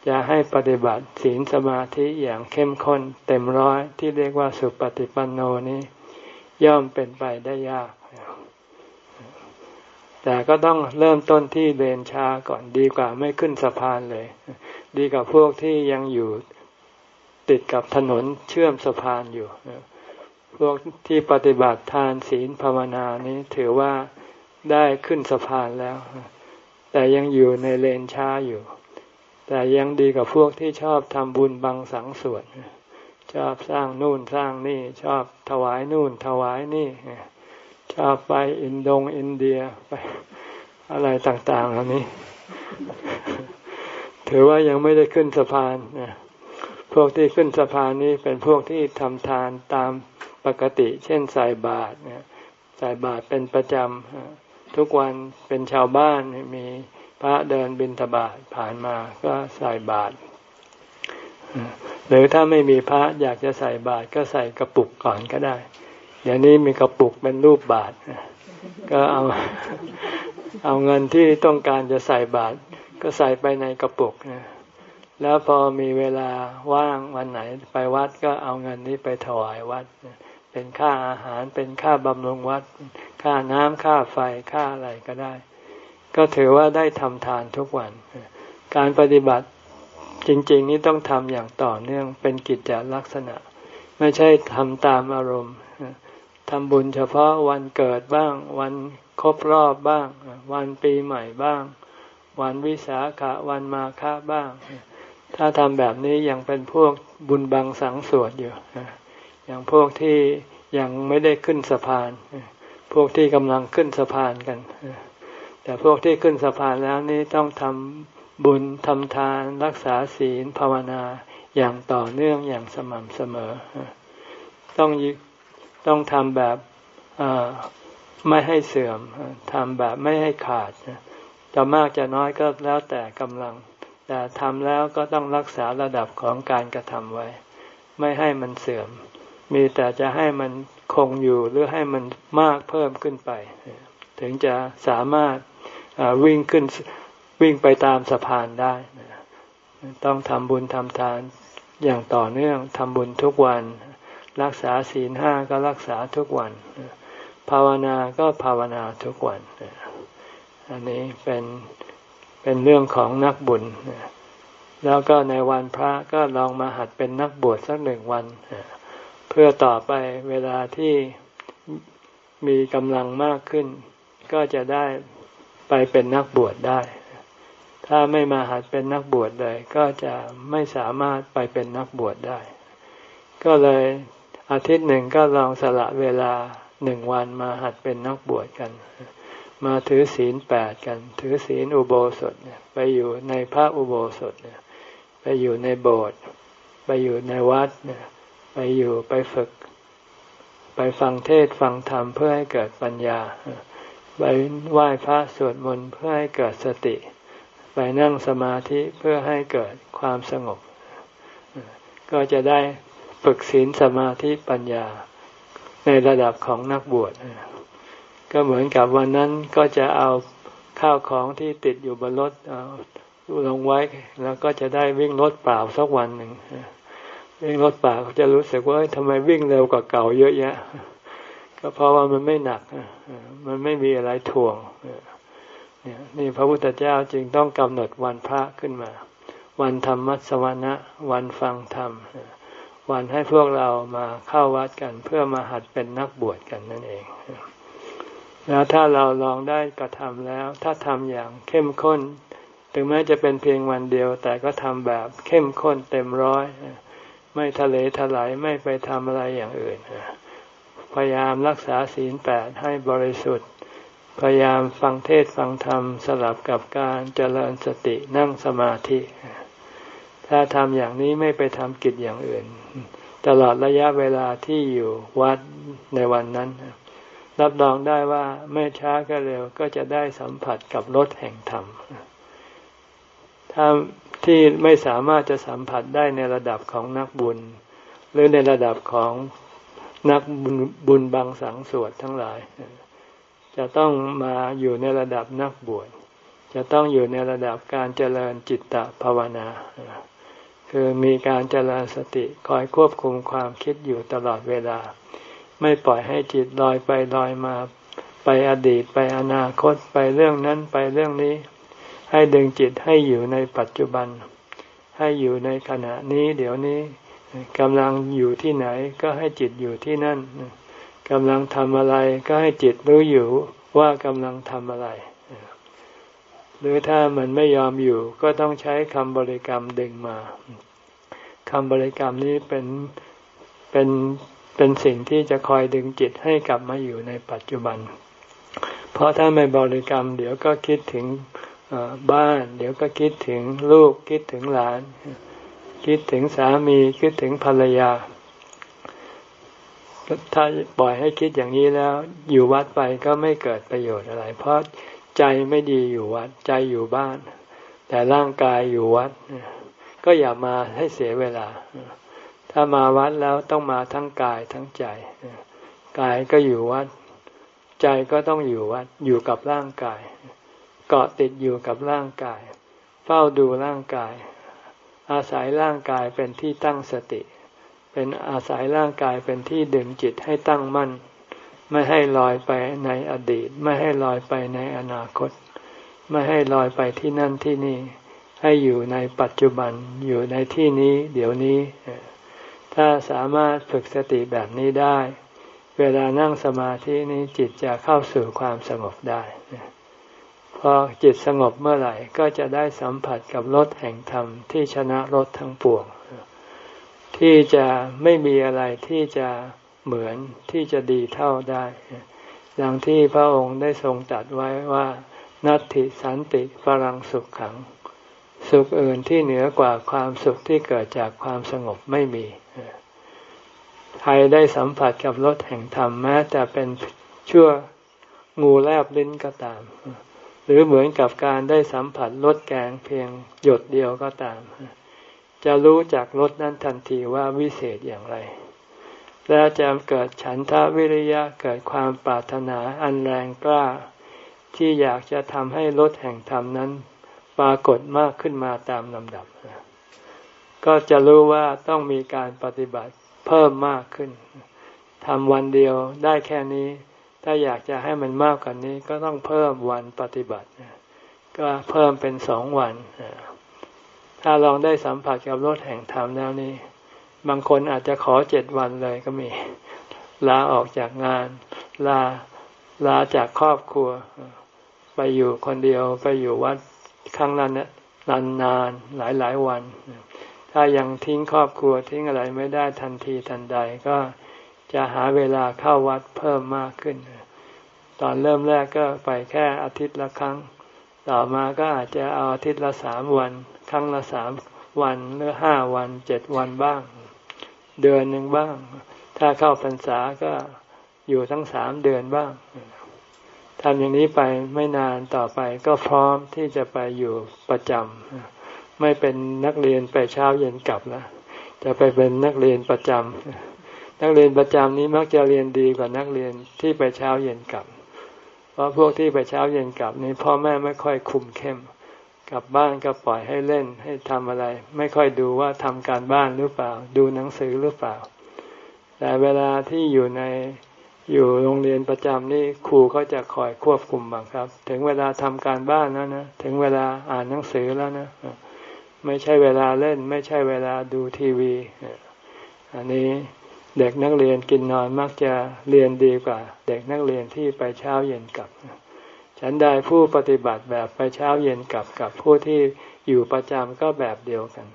จะให้ปฏิบัติศีลสมาธิอย่างเข้มข้นเต็มร้อยที่เรียกว่าสุปฏิปันโนนี้ ย่อมเป็นไปได้ยาก แต่ก็ต้องเริ่มต้นที่เดินช้าก่อนดีกว่าไม่ขึ้นสะพานเลย ดีกว่าพวกที่ยังอยู่ติดกับถนนเชื่อมสะพานอยู่ พวกที่ปฏิบัติทานศีลภาวนานี้ถือว่าได้ขึ้นสะพานแล้ว แต่ยังอยู่ในเลนช้าอยู่ แต่ยังดีกับพวกที่ชอบทำบุญบังสังส่วนชอบสร้างนู่นสร้างนี่ ชอบถวายนู่นถวายนี่ ชอบไปอินโดงอินเดียไปอะไรต่างๆเหล่านี้ ถือว่ายังไม่ได้ขึ้นสะพานนะพวกที่ขึ้นสะพานนี้เป็นพวกที่ทำทานตามปกติ เช่นใส่บาตรเนี่ยใส่บาตรเป็นประจำทุกวันเป็นชาวบ้านมีพระเดินบิณฑบาตผ่านมาก็ใส่บาตรหรือถ้าไม่มีพระอยากจะใส่บาตรก็ใส่กระปุกก่อนก็ได้ เดี๋ยวนี้มีกระปุกเป็นรูปบาตรก็เอาเอาเงินที่ต้องการจะใส่บาตรก็ใส่ไปในกระปุกนะแล้วพอมีเวลาว่างวันไหนไปวัดก็เอาเงินนี้ไปถวายวัด เป็นค่าอาหารเป็นค่าบำรุงวัด ค่าน้ำค่าไฟค่าอะไรก็ได้ ก็ถือว่าได้ทำทานทุกวัน การปฏิบัติจริง ๆ นี่ต้องทำอย่างต่อเนื่องเป็นกิจจลักษณะ ไม่ใช่ทำตามอารมณ์ ทำบุญเฉพาะวันเกิดบ้าง วันครบรอบบ้าง วันปีใหม่บ้าง วันวิสาขะวันมาฆะบ้าง ถ้าทำแบบนี้ยังเป็นพวกบุญบังสังสวดอยู่อย่างพวกที่ยังไม่ได้ขึ้นสะพาน พวกที่กำลังขึ้นสะพานกัน แต่พวกที่ขึ้นสะพานแล้วนี้ต้องทำบุญทำทานรักษาศีลภาวนาอย่างต่อเนื่องอย่างสม่ำเสมอ ต้อง ต้องทำแบบไม่ให้เสื่อมทำแบบไม่ให้ขาดจะมากจะน้อยก็แล้วแต่กำลัง แต่ทำแล้วก็ต้องรักษาระดับของการกระทำไว้ ไม่ให้มันเสื่อม มีแต่จะให้มันคงอยู่หรือให้มันมากเพิ่มขึ้นไป ถึงจะสามารถวิ่งขึ้นวิ่งไปตามสะพานได้ ต้องทำบุญทำทานอย่างต่อเนื่องทำบุญทุกวัน รักษาศีลห้าก็รักษาทุกวัน ภาวนาก็ภาวนาทุกวัน อันนี้เป็นเป็นเรื่องของนักบุญ แล้วก็ในวันพระก็ลองมาหัดเป็นนักบวชสักหนึ่งวัน เพื่อต่อไปเวลาที่มีกำลังมากขึ้น ก็จะได้ไปเป็นนักบวชได้ ถ้าไม่มาหัดเป็นนักบวชเลย ก็จะไม่สามารถไปเป็นนักบวชได้ ก็เลย อาทิตย์หนึ่งก็ลองสละเวลาหนึ่งวันมาหัดเป็นนักบวชกัน มาถือศีลแปดกัน ถือศีลอุโบสถไปอยู่ในพระอุโบสถไปอยู่ในโบสถ์ไปอยู่ในวัดไปอยู่ไปฝึก ไปฟังเทศฟังธรรมเพื่อให้เกิดปัญญา ไปไหว้พระสวดมนต์เพื่อให้เกิดสติ ไปนั่งสมาธิเพื่อให้เกิดความสงบ ก็จะได้ ฝึกศีลสมาธิปัญญาในระดับของนักบวชก็เหมือนกับวันนั้นก็จะเอาข้าวของที่ติดอยู่บนรถเอาลงไว้แล้วก็จะได้วิ่งรถเปล่าสักวันหนึ่งวิ่งรถเปล่าจะรู้สึกว่าทำไมวิ่งเร็วกว่าเก่าเยอะแยะ ก็เพราะว่ามันไม่หนักมันไม่มีอะไรถ่วงนี่พระพุทธเจ้าจึงต้องกำหนดวันพระขึ้นมา วันธรรมสวนะ วันฟังธรรม วันให้พวกเรามาเข้าวัดกัน เพื่อมาหัดเป็นนักบวชกันนั่นเอง แล้วถ้าเราลองได้กระทำแล้ว ถ้าทำอย่างเข้มข้น ถึงแม้จะเป็นเพียงวันเดียว แต่ก็ทำแบบเข้มข้นเต็มร้อย ไม่ทะเลทลายไม่ไปทำอะไรอย่างอื่น พยายามรักษาศีลแปดให้บริสุทธิ์ พยายามฟังเทศฟังธรรมสลับกับการเจริญสตินั่งสมาธิ ถ้าทำอย่างนี้ไม่ไปทำกิจอย่างอื่น ตลอดระยะเวลาที่อยู่วัดในวันนั้น รับรองได้ว่าไม่ช้าก็เร็วก็จะได้สัมผัสกับรถแห่งธรรมถ้าที่ไม่สามารถจะสัมผัสได้ในระดับของนักบุญ หรือในระดับของนักบุญบุญบางสังสวดทั้งหลาย จะต้องมาอยู่ในระดับนักบวชจะต้องอยู่ในระดับการเจริญจิตตภาวนา คือมีการเจริญสติคอยควบคุมความคิดอยู่ตลอดเวลา ไม่ปล่อยให้จิตลอยไปลอยมา ไปอดีตไปอนาคตไปเรื่องนั้นไปเรื่องนี้ ให้ดึงจิตให้อยู่ในปัจจุบัน ให้อยู่ในขณะนี้เดี๋ยวนี้กำลังอยู่ที่ไหนก็ให้จิตอยู่ที่นั่นกำลังทำอะไรก็ให้จิตรู้อยู่ว่ากำลังทำอะไร หรือถ้ามันไม่ยอมอยู่ก็ต้องใช้คำบริกรรมดึงมาคำบริกรรมนี้เป็นเป็นเป็นสิ่งที่จะคอยดึงจิตให้กลับมาอยู่ในปัจจุบัน เพราะถ้าไม่บริกรรม เดี๋ยวก็คิดถึงบ้าน เดี๋ยวก็คิดถึงลูกคิดถึงหลาน คิดถึงสามีคิดถึงภรรยา ถ้าปล่อยให้คิดอย่างนี้แล้ว อยู่วัดไปก็ไม่เกิดประโยชน์อะไร เพราะ ใจไม่ดีอยู่วัด ใจอยู่บ้าน แต่ร่างกายอยู่วัด ก็อย่ามาให้เสียเวลา ถ้ามาวัดแล้วต้องมาทั้งกายทั้งใจ กายก็อยู่วัด ใจก็ต้องอยู่วัด อยู่กับร่างกาย เกาะติดอยู่กับร่างกาย เฝ้าดูร่างกาย อาศัยร่างกายเป็นที่ตั้งสติ เป็นอาศัยร่างกายเป็นที่ดึงจิตให้ตั้งมั่น ไม่ให้ลอยไปในอดีต ไม่ให้ลอยไปในอนาคต ไม่ให้ลอยไปที่นั่นที่นี่ ให้อยู่ในปัจจุบันอยู่ในที่นี้ เดี๋ยวนี้ ถ้าสามารถฝึกสติแบบนี้ได้ เวลานั่งสมาธินี้จิตจะเข้าสู่ความสงบได้พอจิตสงบเมื่อไหร่ก็จะได้สัมผัสกับรถแห่งธรรมที่ชนะรถทั้งปวง ที่จะไม่มีอะไรที่จะ เหมือนที่จะดีเท่าได้ดังที่พระองค์ได้ทรงตัดไว้ว่านัตติสันติฝรังสุขขัง สุขอื่นที่เหนือกว่าความสุขที่เกิดจากความสงบไม่มีใครได้สัมผัสกับรสแห่งธรรมแม้แต่เป็นชั่วงูแลบลิ้นก็ตาม หรือเหมือนกับการได้สัมผัสรสแกงเพียงหยดเดียวก็ตาม จะรู้จากรสนั้นทันทีว่าวิเศษอย่างไร และจะเกิดฉันทะวิริยะเกิดความปรารถนาอันแรงกล้า ที่อยากจะทำให้รสแห่งธรรมนั้น ปรากฏมากขึ้นมาตามลำดับ ก็จะรู้ว่าต้องมีการปฏิบัติเพิ่มมากขึ้นทำวันเดียวได้แค่นี้ ถ้าอยากจะให้มันมากกว่านนี้ก็ต้องเพิ่มวันปฏิบัติก็เพิ่มเป็นสองวัน ถ้าลองได้สัมผัสกับรถแห่งธรรมแล้วนี่ บางคนอาจจะขอเจ็ดวันเลยก็มี ลาออกจากงาน ลาลาจากครอบครัว ไปอยู่คนเดียวไปอยู่วัดครั้งนั้นนานนานหลายหลายวัน ถ้ายังทิ้งครอบครัวทิ้งอะไรไม่ได้ทันทีทันใดก็จะหาเวลาเข้าวัดเพิ่มมากขึ้น ตอนเริ่มแรกก็ไปแค่อาทิตย์ละครั้ง ต่อมาก็อาจจะเอาอาทิตย์ละสามวัน ครั้งละสามวันหรือห้าวันเจ็ดวันบ้าง เดือนหนึ่งบ้าง ถ้าเข้าพรรษาก็อยู่ทั้งสามเดือนบ้างทำอย่างนี้ไปไม่นานต่อไปก็พร้อมที่จะไปอยู่ประจำไม่เป็นนักเรียนไปเช้าเย็นกลับแล้วจะไปเป็นนักเรียนประจำนักเรียนประจำนี้มักจะเรียนดีกว่านักเรียนที่ไปเช้าเย็นกลับ เพราะพวกที่ไปเช้าเย็นกลับนี้พ่อแม่ไม่ค่อยคุมเข้ม กลับบ้านก็ปล่อยให้เล่นให้ทำอะไร ไม่ค่อยดูว่าทำการบ้านหรือเปล่า ดูหนังสือหรือเปล่า แต่เวลาที่อยู่ในอยู่โรงเรียนประจำนี่ครูเขาจะคอยควบคุมบังครับ ถึงเวลาทำการบ้านแล้วนะถึงเวลาอ่านหนังสือแล้วนะไม่ใช่เวลาเล่น ไม่ใช่เวลาดูทีวี อันนี้เด็กนักเรียนกินนอนมักจะเรียนดีกว่า เด็กนักเรียนที่ไปเช้าเย็นกลับ ฉันใดผู้ปฏิบัติแบบไปเช้าเย็นกลับกับผู้ที่อยู่ประจำก็แบบเดียวกัน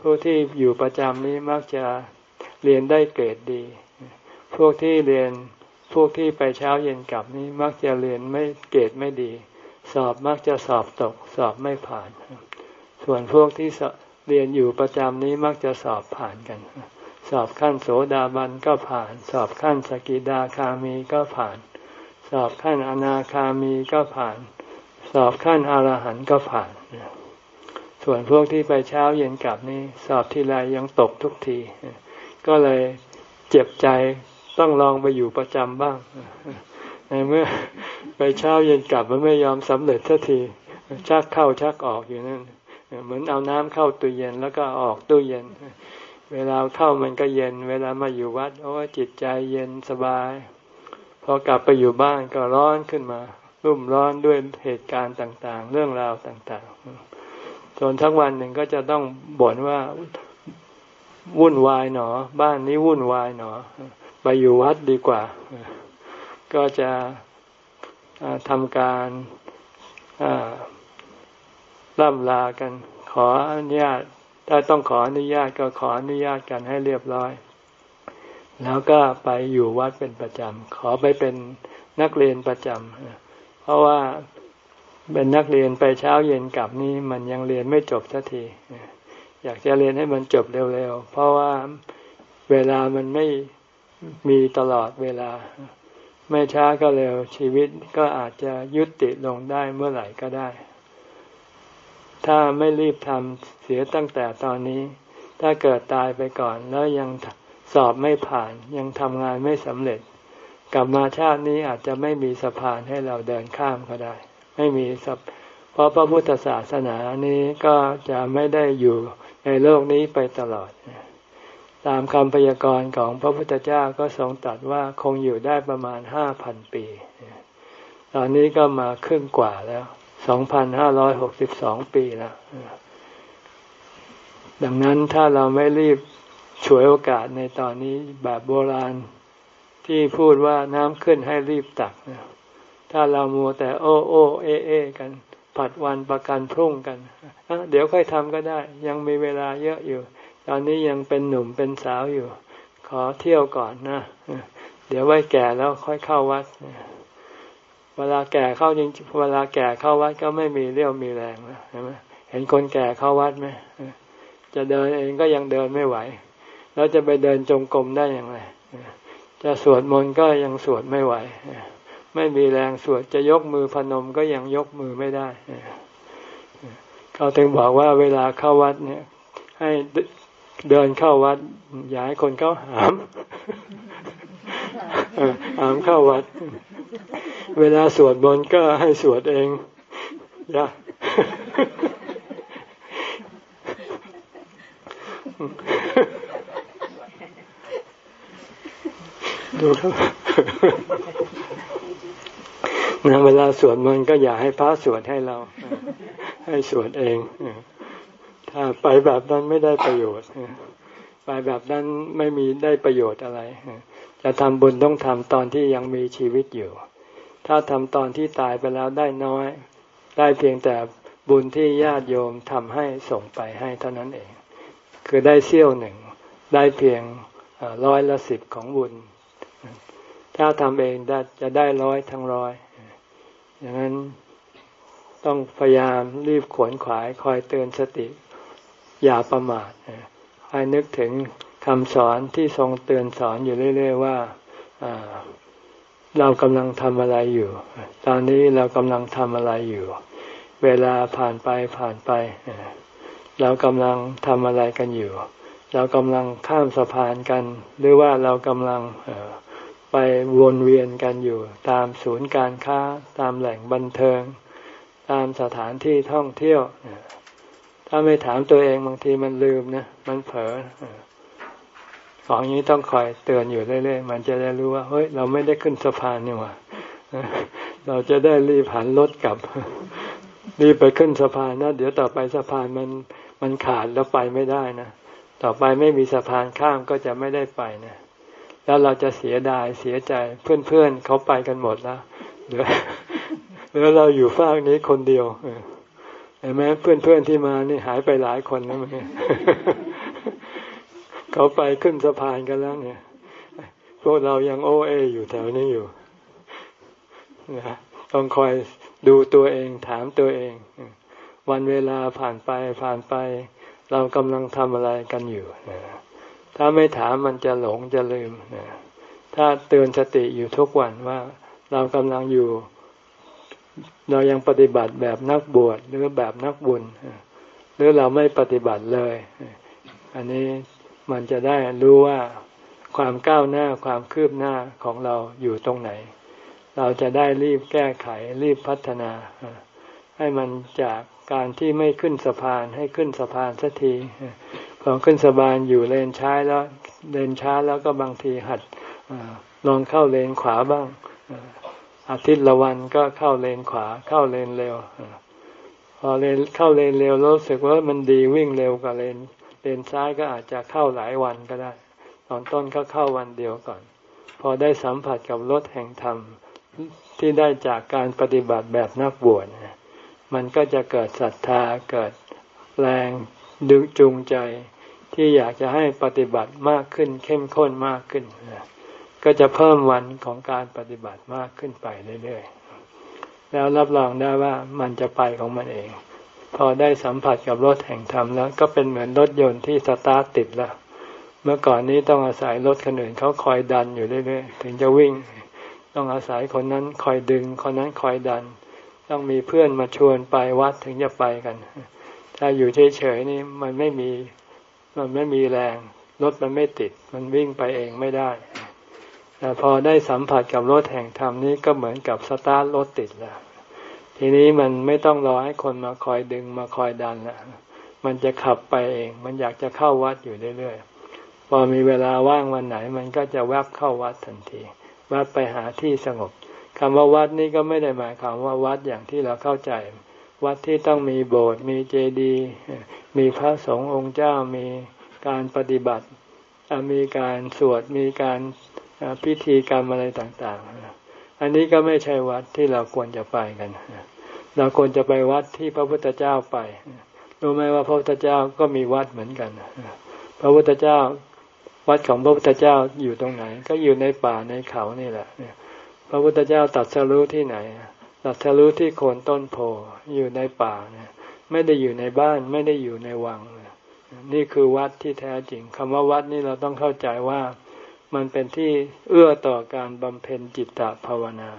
ผู้ที่อยู่ประจำนี้มักจะเรียนได้เกรดดี พวกที่เรียนพวกที่ไปเช้าเย็นกลับนี้มักจะเรียนไม่เกรดไม่ดี สอบมักจะสอบตก สอบไม่ผ่าน ส่วนพวกที่เรียนอยู่ประจำนี้มักจะสอบผ่านกัน สอบขั้นโสดาบันก็ผ่าน สอบขั้นสกิดาคามีก็ผ่าน สอบขั้นอนาคามีก็ผ่าน สอบขั้นอรหันต์ก็ผ่าน ส่วนพวกที่ไปเช้าเย็นกลับนี่สอบทีไรยังตกทุกที ก็เลยเจ็บใจต้องลองไปอยู่ประจำบ้างในเมื่อไปเช้าเย็นกลับมันไม่ยอมสำเร็จสักทีชักเข้าชักออกอยู่นั่นเหมือนเอาน้ำเข้าตู้เย็นแล้วก็ออกตู้เย็น เวลาเข้ามันก็เย็น เวลามาอยู่วัดโอ้จิตใจเย็นสบาย พอกลับไปอยู่บ้านก็ร้อนขึ้นมา รุ่มร้อนด้วยเหตุการณ์ต่างๆ เรื่องราวต่างๆจนทั้งวันหนึ่งก็จะต้องบ่นว่าวุ่นวายหนอ บ้านนี้วุ่นวายหนอ ไปอยู่วัดดีกว่า ก็จะทำการล่ำลากัน ขออนุญาต ถ้าต้องขออนุญาตก็ขออนุญาตกันให้เรียบร้อย แล้วก็ไปอยู่วัดเป็นประจำขอไปเป็นนักเรียนประจำเพราะว่าเป็นนักเรียนไปเช้าเย็นกลับนี้มันยังเรียนไม่จบสักที อยากจะเรียนให้มันจบเร็วๆ เพราะว่าเวลามันไม่มีตลอดเวลา ไม่ช้าก็เร็วชีวิตก็อาจจะยุติลงได้เมื่อไหร่ก็ได้ ถ้าไม่รีบทำเสียตั้งแต่ตอนนี้ ถ้าเกิดตายไปก่อนแล้วยัง สอบไม่ผ่าน ยังทำงานไม่สำเร็จ กลับมาชาตินี้อาจจะไม่มีสะพานให้เราเดินข้ามก็ได้ ไม่มีสัเพราะพระพุทธศาสนานี้ก็จะไม่ได้อยู่ในโลกนี้ไปตลอด ตามคำพยากรณ์ของพระพุทธเจ้าก็ทรงตรัสว่าคงอยู่ได้ประมาณห้าพันปี ตอนนี้ก็มาครึ่งกว่าแล้วสองพันห้าร้อยหกสิบสองปีแล้วดังนั้นถ้าเราไม่รีบ ฉวยโอกาสในตอนนี้แบบโบราณที่พูดว่าน้ำขึ้นให้รีบตักถ้าเรามัวแต่โอ้โอเอเอกัน ผัดวันประกันพรุ่งกันเดี๋ยวค่อยทำก็ได้ ยังมีเวลาเยอะอยู่ ตอนนี้ยังเป็นหนุ่มเป็นสาวอยู่ ขอเที่ยวก่อนนะ เดี๋ยวไว้แก่แล้วค่อยเข้าวัด เวลาแก่เข้าจริงเวลาแก่เข้าวัดก็ไม่มีเรี่ยวมีแรงนะเห็นไหมเห็นคนแก่เข้าวัดไหมจะเดินเองก็ยังเดินไม่ไหว แล้วจะไปเดินจงกรมได้อย่างไรจะสวดมนต์ก็ยังสวดไม่ไหว ไม่มีแรงสวดจะยกมือพนมก็ยังยกมือไม่ได้ เขาถึงบอกว่าเวลาเข้าวัดเนี่ย ให้เดินเข้าวัด อย่าให้คนเข้าหามหามเข้าวัด เวลาสวดมนต์ก็ให้สวดเองอย่า ดูครับนะเวลาสวดมนต์ก็อย่าให้พระสวดให้เรา ให้สวดเอง ถ้าไปแบบนั้นไม่ได้ประโยชน์ ไปแบบนั้นไม่มีได้ประโยชน์อะไร จะทำบุญต้องทำตอนที่ยังมีชีวิตอยู่ ถ้าทำตอนที่ตายไปแล้วได้น้อย ได้เพียงแต่บุญที่ญาติโยมทำให้ส่งไปให้เท่านั้นเอง คือได้เสี้ยวหนึ่ง ได้เพียงร้อยละสิบของบุญ ถ้าทำเองได้จะได้ร้อยทั้งร้อยอย่างนั้นต้องพยายามรีบขวนขวายคอยเตือนสติ อย่าประมาทให้นึกถึงคำสอนที่ทรงเตือนสอนอยู่เรื่อย ๆ ว่าเรากำลังทำอะไรอยู่ ตอนนี้เรากำลังทำอะไรอยู่ เวลาผ่านไปผ่านไป เรากำลังทำอะไรกันอยู่ เรากำลังข้ามสะพานกัน หรือว่าเรากำลัง ไปวนเวียนกันอยู่ ตามศูนย์การค้า ตามแหล่งบันเทิง ตามสถานที่ท่องเที่ยวถ้าไม่ถามตัวเองบางทีมันลืมนะมันเผลอของนี้ต้องคอยเตือนอยู่เรื่อยๆมันจะได้รู้ว่าเฮ้ยเราไม่ได้ขึ้นสะพานนี่หว่าเราจะได้รีบหันรถกลับ รีบไปขึ้นสะพานนะเดี๋ยวต่อไปสะพานมันมันขาดแล้วไปไม่ได้นะต่อไปไม่มีสะพานข้ามก็จะไม่ได้ไปนะ แล้วเราจะเสียดายเสียใจเพื่อนๆเขาไปกันหมดแล้วเหลือเหลือเราอยู่ฟากนี้คนเดียวเห็นไหมเพื่อนๆที่มานี่หายไปหลายคนแล้วมั้ยเขาไปขึ้นสะพานกันแล้ว เนี่ย พวกเรายังโอเอ อยู่แถวนี้อยู่นะต้องคอยดูตัวเองถามตัวเอง วันเวลาผ่านไปผ่านไป เรากำลังทำอะไรกันอยู่นะ ถ้าไม่ถามมันจะหลงจะลืมถ้าเตือนสติอยู่ทุกวันว่า เรากำลังอยู่ เรายังปฏิบัติแบบนักบวชหรือแบบนักบุญหรือเราไม่ปฏิบัติเลย อันนี้มันจะได้รู้ว่าความก้าวหน้าความคืบหน้าของเราอยู่ตรงไหน เราจะได้รีบแก้ไขรีบพัฒนา ให้มันจากการที่ไม่ขึ้นสะพานให้ขึ้นสะพานสักที พอขึ้นสะพานอยู่เลนช้าแล้วเลนช้าแล้วก็บางทีหัดลองเข้าเลนขวาบ้างอาทิตย์ละวันก็เข้าเลนขวาเข้าเลนเร็วพอเลนเข้าเลนเร็วรู้สึกว่ามันดีวิ่งเร็วกว่าเลนเลนซ้ายก็อาจจะเข้าหลายวันก็ได้ ตอนต้นก็เข้าวันเดียวก่อน พอได้สัมผัสกับรถแห่งธรรมที่ได้จากการปฏิบัติแบบนักบวชมันก็จะเกิดศรัทธาเกิดแรง ดึงจูงใจที่อยากจะให้ปฏิบัติมากขึ้น เข้มข้นมากขึ้น ก็จะเพิ่มวันของการปฏิบัติมากขึ้นไปเรื่อยๆ แล้วรับรองได้ว่ามันจะไปของมันเอง พอได้สัมผัสกับรถแห่งธรรมแล้ว ก็เป็นเหมือนรถยนต์ที่สตาร์ตติดแล้ว เมื่อก่อนนี้ต้องอาศัยรถคนอื่นเขาคอยดันอยู่เรื่อยๆ ถึงจะวิ่ง ต้องอาศัยคนนั้นคอยดึง คนนั้นคอยดัน ต้องมีเพื่อนมาชวนไปวัดถึงจะไปกัน ถ้าอยู่เฉยๆนี่มันไม่มีมันไม่มีแรงรถมันไม่ติด มันวิ่งไปเองไม่ได้ แต่พอได้สัมผัสกับรถแห่งธรรมนี้ก็เหมือนกับสตาร์ทรถติดแล้วทีนี้มันไม่ต้องรอให้คนมาคอยดึงมาคอยดันละมันจะขับไปเอง มันอยากจะเข้าวัดอยู่เรื่อยๆ พอมีเวลาว่างวันไหน มันก็จะแวบเข้าวัดทันทีแวบไปหาที่สงบคำว่าวัดนี่ก็ไม่ได้หมายความว่าวัดอย่างที่เราเข้าใจ วัดที่ต้องมีโบสถ์มีเจดีย์มีพระสงฆ์องค์เจ้ามีการปฏิบัติ มีการสวดมีการพิธีกรรมอะไรต่างๆ อันนี้ก็ไม่ใช่วัดที่เราควรจะไปกัน เราควรจะไปวัดที่พระพุทธเจ้าไป รู้ไหมว่าพระพุทธเจ้าก็มีวัดเหมือนกัน พระพุทธเจ้าวัดของพระพุทธเจ้าอยู่ตรงไหน ก็อยู่ในป่าในเขานี่แหละ พระพุทธเจ้าตัดสรู้ที่ไหน ตัดสรู้ที่โคนต้นโพอยู่ในป่านี่ยไม่ได้อยู่ในบ้านไม่ได้อยู่ในวัง นี่คือวัดที่แท้จริงคำว่าวัดนี่เราต้องเข้าใจว่ามันเป็นที่เอื้อต่อการบำเพ็ญจิตตภาวนา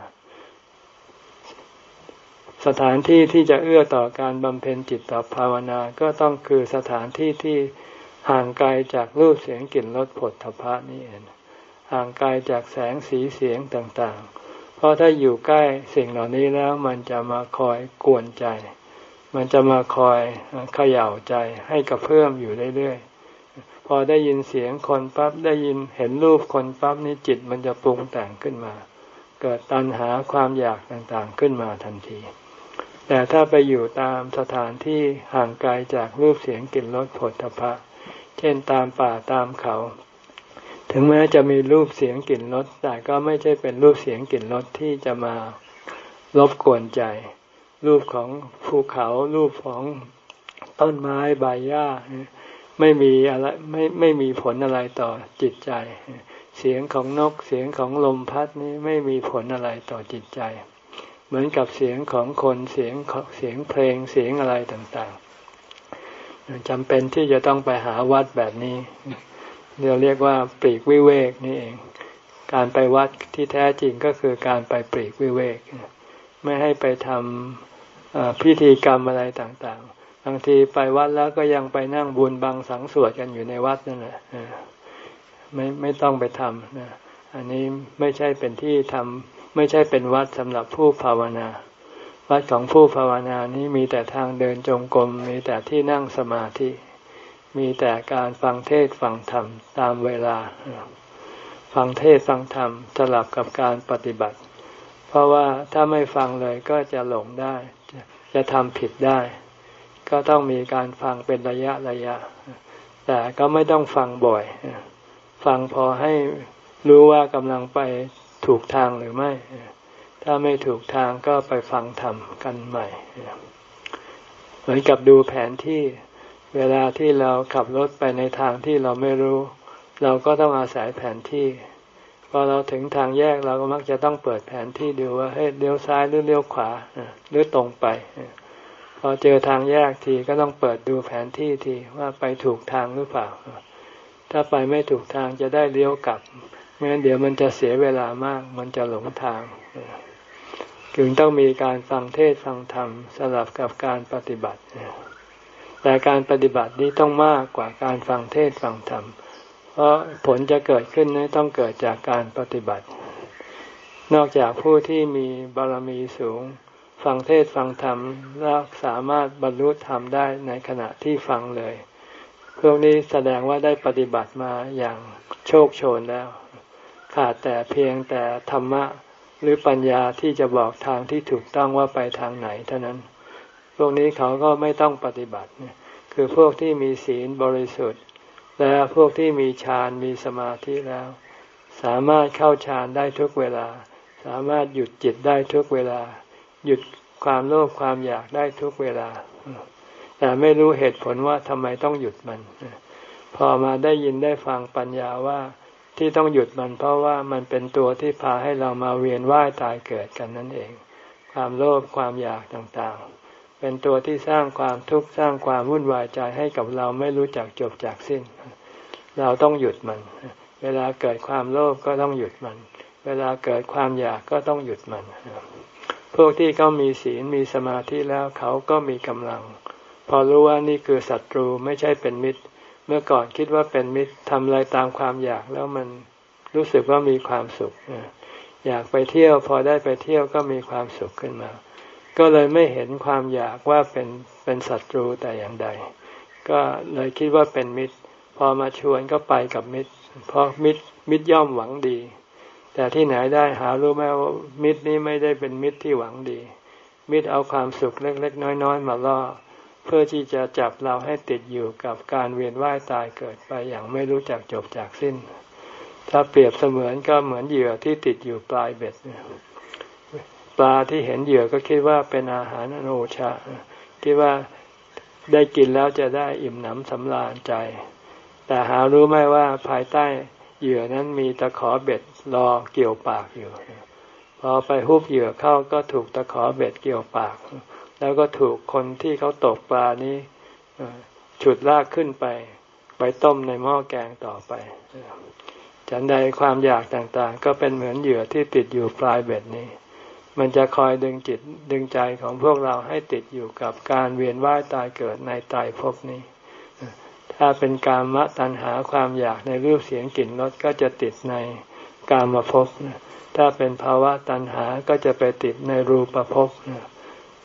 สถานที่ที่จะเอื้อต่อการบำเพ็ญจิตตภาวนา ก็ต้องคือสถานที่ที่ห่างไกลจากรูปเสียงกลิ่นรสผลทพะนี่เองห่างไกลจากแสงสีเสียงต่างๆ ราะถ้าอยู่ใกล้สิ่งเหล่านี้แล้วมันจะมาคอยกวนใจ มันจะมาคอยเขย่าใจให้กระเพื่อมอยู่เรื่อยๆ พอได้ยินเสียงคนปั๊บได้ยินเห็นรูปคนปั๊บนี่จิตมันจะปรุงแต่งขึ้นมา เกิดตัณหาความอยากต่างๆขึ้นมาทันที แต่ถ้าไปอยู่ตามสถานที่ห่างไกลจากรูปเสียงกลิ่นรสผลพะเช่นตามป่าตามเขา ถึงแม้จะมีรูปเสียงกลิ่นรสแต่ก็ไม่ใช่เป็นรูปเสียงกลิ่นรสที่จะมารบกวนใจ รูปของภูเขารูปของต้นไม้ใบหญ้าไม่มีอะไรไม่ไม่มีผลอะไรต่อจิตใจ เสียงของนกเสียงของลมพัดนี้ไม่มีผลอะไรต่อจิตใจ เหมือนกับเสียงของคนเสียงเสียงเพลงเสียงอะไรต่างๆจำเป็นที่จะต้องไปหาวัดแบบนี้ เราเรียกว่าปลีกวิเวกนี่เอง การไปวัดที่แท้จริงก็คือการไปปลีกวิเวก ไม่ให้ไปทำพิธีกรรมอะไรต่างๆ บางทีไปวัดแล้วก็ยังไปนั่งบุญบังสังสวดกันอยู่ในวัดนั่นแหละไม่ไม่ต้องไปทำนะอันนี้ไม่ใช่เป็นที่ทำไม่ใช่เป็นวัดสำหรับผู้ภาวนา วัดของผู้ภาวนานี้มีแต่ทางเดินจงกรมมีแต่ที่นั่งสมาธิ มีแต่การฟังเทศฟังธรรมตามเวลา ฟังเทศฟังธรรมสลับกับการปฏิบัติ เพราะว่าถ้าไม่ฟังเลยก็จะหลงได้ จะทำผิดได้ ก็ต้องมีการฟังเป็นระยะระยะ แต่ก็ไม่ต้องฟังบ่อย ฟังพอให้รู้ว่ากำลังไปถูกทางหรือไม่ ถ้าไม่ถูกทางก็ไปฟังธรรมกันใหม่ เหมือนกับดูแผนที่ เวลาที่เราขับรถไปในทางที่เราไม่รู้ เราก็ต้องอาศัยแผนที่พอเราถึงทางแยกเราก็มักจะต้องเปิดแผนที่ดูว่าให้ยเลี้ยวซ้ายหรือเลี้ยวขวาหรือตรงไปพอเจอทางแยกทีก็ต้องเปิดดูแผนที่ทีว่าไปถูกทางหรือเปล่า ถ้าไปไม่ถูกทางจะได้เลี้ยวกลับไม่งั้นเดี๋ยวมันจะเสียเวลามาก มันจะหลงทางจึงต้องมีการฟังเทศฟังธรรมสลับกับการปฏิบัติ แต่การปฏิบัตินี้ต้องมากกว่าการฟังเทศฟังธรรม เพราะผลจะเกิดขึ้นนี้ต้องเกิดจากการปฏิบัติ นอกจากผู้ที่มีบารมีสูง ฟังเทศฟังธรรมแล้วสามารถบรรลุธรรมได้ในขณะที่ฟังเลยพวกนี้แสดงว่าได้ปฏิบัติมาอย่างโชคโชนแล้ว ขาดแต่เพียงแต่ธรรมะหรือปัญญาที่จะบอกทางที่ถูกต้องว่าไปทางไหนเท่านั้น พวกนี้เขาก็ไม่ต้องปฏิบัติ คือพวกที่มีศีลบริสุทธิ์ และพวกที่มีฌานมีสมาธิแล้ว สามารถเข้าฌานได้ทุกเวลา สามารถหยุดจิตได้ทุกเวลา หยุดความโลภความอยากได้ทุกเวลา แต่ไม่รู้เหตุผลว่าทำไมต้องหยุดมัน พอมาได้ยินได้ฟังปัญญาว่าที่ต้องหยุดมันเพราะว่ามันเป็นตัวที่พาให้เรามาเวียนว่ายตายเกิดกันนั่นเอง ความโลภความอยากต่างๆ เป็นตัวที่สร้างความทุกข์สร้างความวุ่นวายใจให้กับเราไม่รู้จักจบจากสิ้น เราต้องหยุดมัน เวลาเกิดความโลภก็ต้องหยุดมัน เวลาเกิดความอยากก็ต้องหยุดมัน พวกที่เขามีศีลมีสมาธิแล้วเขาก็มีกำลัง พอรู้ว่านี่คือศัตรูไม่ใช่เป็นมิตร เมื่อก่อนคิดว่าเป็นมิตรทำอะไรตามความอยากแล้วมันรู้สึกว่ามีความสุข อยากไปเที่ยวพอได้ไปเที่ยวก็มีความสุขขึ้นมา ก็เลยไม่เห็นความอยากว่าเป็นเป็นศัตรูแต่อย่างใด ก็เลยคิดว่าเป็นมิตร พอมาชวนก็ไปกับมิตร เพราะมิตรมิตรย่อมหวังดี แต่ที่ไหนได้หารู้ไหมว่ามิตรนี้ไม่ได้เป็นมิตรที่หวังดี มิตรเอาความสุขเล็ก ๆ น้อย ๆ มาล่อ เพื่อที่จะจับเราให้ติดอยู่กับการเวียนว่ายตายเกิดไปอย่างไม่รู้จักจบจากสิ้น ถ้าเปรียบเสมือนก็เหมือนเหยื่อที่ติดอยู่ปลายเบ็ด ปลาที่เห็นเหยื่อก็คิดว่าเป็นอาหารอโอชา คิดว่าได้กินแล้วจะได้อิ่มหนำสำราญใจ แต่หารู้ไหมว่าภายใต้เหยื่อนั้นมีตะขอเบ็ดรอเกี่ยวปากอยู่ พอไปฮุบเหยื่อเข้าก็ถูกตะขอเบ็ดเกี่ยวปาก แล้วก็ถูกคนที่เขาตกปลานี้ฉุดลากขึ้นไป ไปต้มในหม้อแกงต่อไปฉันใดความอยากต่างๆ ก็เป็นเหมือนเหยื่อที่ติดอยู่ปลายเบ็ดนี้ มันจะคอยดึงจิตดึงใจของพวกเราให้ติดอยู่กับการเวียนว่ายตายเกิดในตายภพนี้ ถ้าเป็นการมะตัณหาความอยากในรูปเสียงกลิ่นรสก็จะติดในกามภพ ถ้าเป็นภาวะตัณหาก็จะไปติดในรูปภพ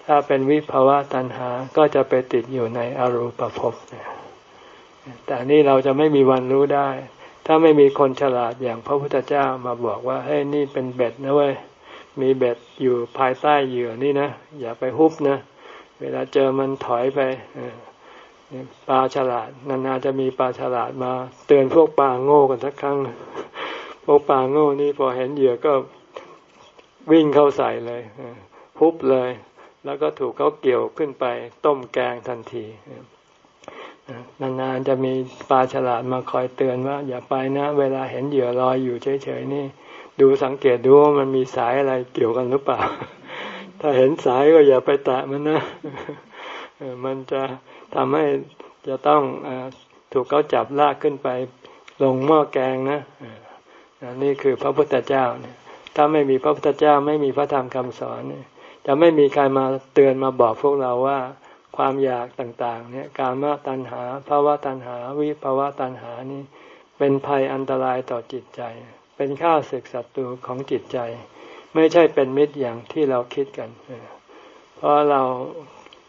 ถ้าเป็นวิภาวะตัณหาก็จะไปติดอยู่ในอรูปภพ แต่นี่เราจะไม่มีวันรู้ได้ ถ้าไม่มีคนฉลาดอย่างพระพุทธเจ้ามาบอกว่าเฮ้ยนี่เป็นเบ็ดนะเว้ย มีเบ็ดอยู่ภายใต้เหยื่อนี่นะ อย่าไปฮุบนะ เวลาเจอมันถอยไปปลาฉลาดนานๆจะมีปลาฉลาดมา เตือนพวกปลาโง่กันสักครั้ง พวกปลาโง่นี่พอเห็นเหยื่อก็วิ่งเข้าใส่เลยฮุบเลย แล้วก็ถูกเขาเกี่ยวขึ้นไป ต้มแกงทันทีนานๆจะมีปลาฉลาดมาคอยเตือนว่า อย่าไปนะ เวลาเห็นเหยื่อลอยอยู่เฉยๆนี่ ดูสังเกตดูว่ามันมีสายอะไรเกี่ยวกันหรือเปล่า ถ้าเห็นสายก็อย่าไปแตะมันนะ มันจะทำให้จะต้องอถูกเขาจับลากขึ้นไปลงหม้อแกงนะนี่คือพระพุทธเจ้าเนี่ยถ้าไม่มีพระพุทธเจ้าไม่มีพระธรรมคำสอนเนี่ยจะไม่มีใครมาเตือนมาบอกพวกเราว่าความอยากต่างๆ เนี่ยการมาตัณหาภาวะตัณหา วิภาวะตัณหานี่เป็นภัยอันตรายต่อจิตใจ เป็นข้าศึกศัตรูของจิตใจ ไม่ใช่เป็นมิตรอย่างที่เราคิดกัน เพราะเรา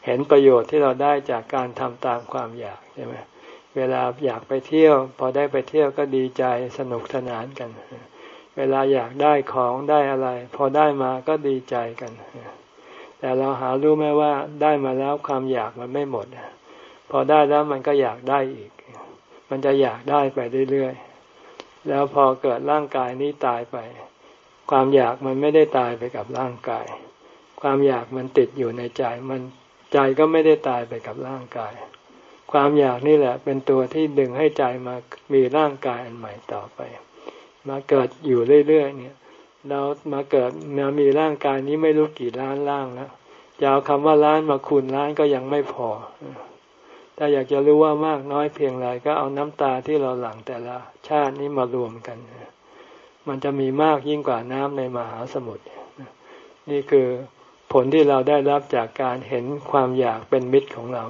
เห็นประโยชน์ที่เราได้จากการทำตามความอยากใช่ไหมเวลาอยากไปเที่ยว พอได้ไปเที่ยวก็ดีใจสนุกสนานกัน เวลาอยากได้ของได้อะไร พอได้มาก็ดีใจกัน แต่เราหารู้ไหมว่าได้มาแล้วความอยากมันไม่หมด พอได้แล้วมันก็อยากได้อีก มันจะอยากได้ไปเรื่อยๆ แล้วพอเกิดร่างกายนี้ตายไป ความอยากมันไม่ได้ตายไปกับร่างกาย ความอยากมันติดอยู่ในใจ มันใจก็ไม่ได้ตายไปกับร่างกาย ความอยากนี่แหละ เป็นตัวที่ดึงให้ใจมามีร่างกายอันใหม่ต่อไป มาเกิดอยู่เรื่อยๆเนี่ยเรามาเกิดมามีร่างกายนี้ไม่รู้กี่ล้านร่างแล้วจะเอาคำว่าล้านมาคูณล้านก็ยังไม่พอ ถ้าอยากจะรู้ว่ามากน้อยเพียงไรก็เอาน้ำตาที่เราหลั่งแต่ละ ชาตินี้มารวมกัน มันจะมีมากยิ่งกว่าน้ำในมหาสมุทรนี่คือผลที่เราได้รับจากการเห็นความอยากเป็นมิตรของเรา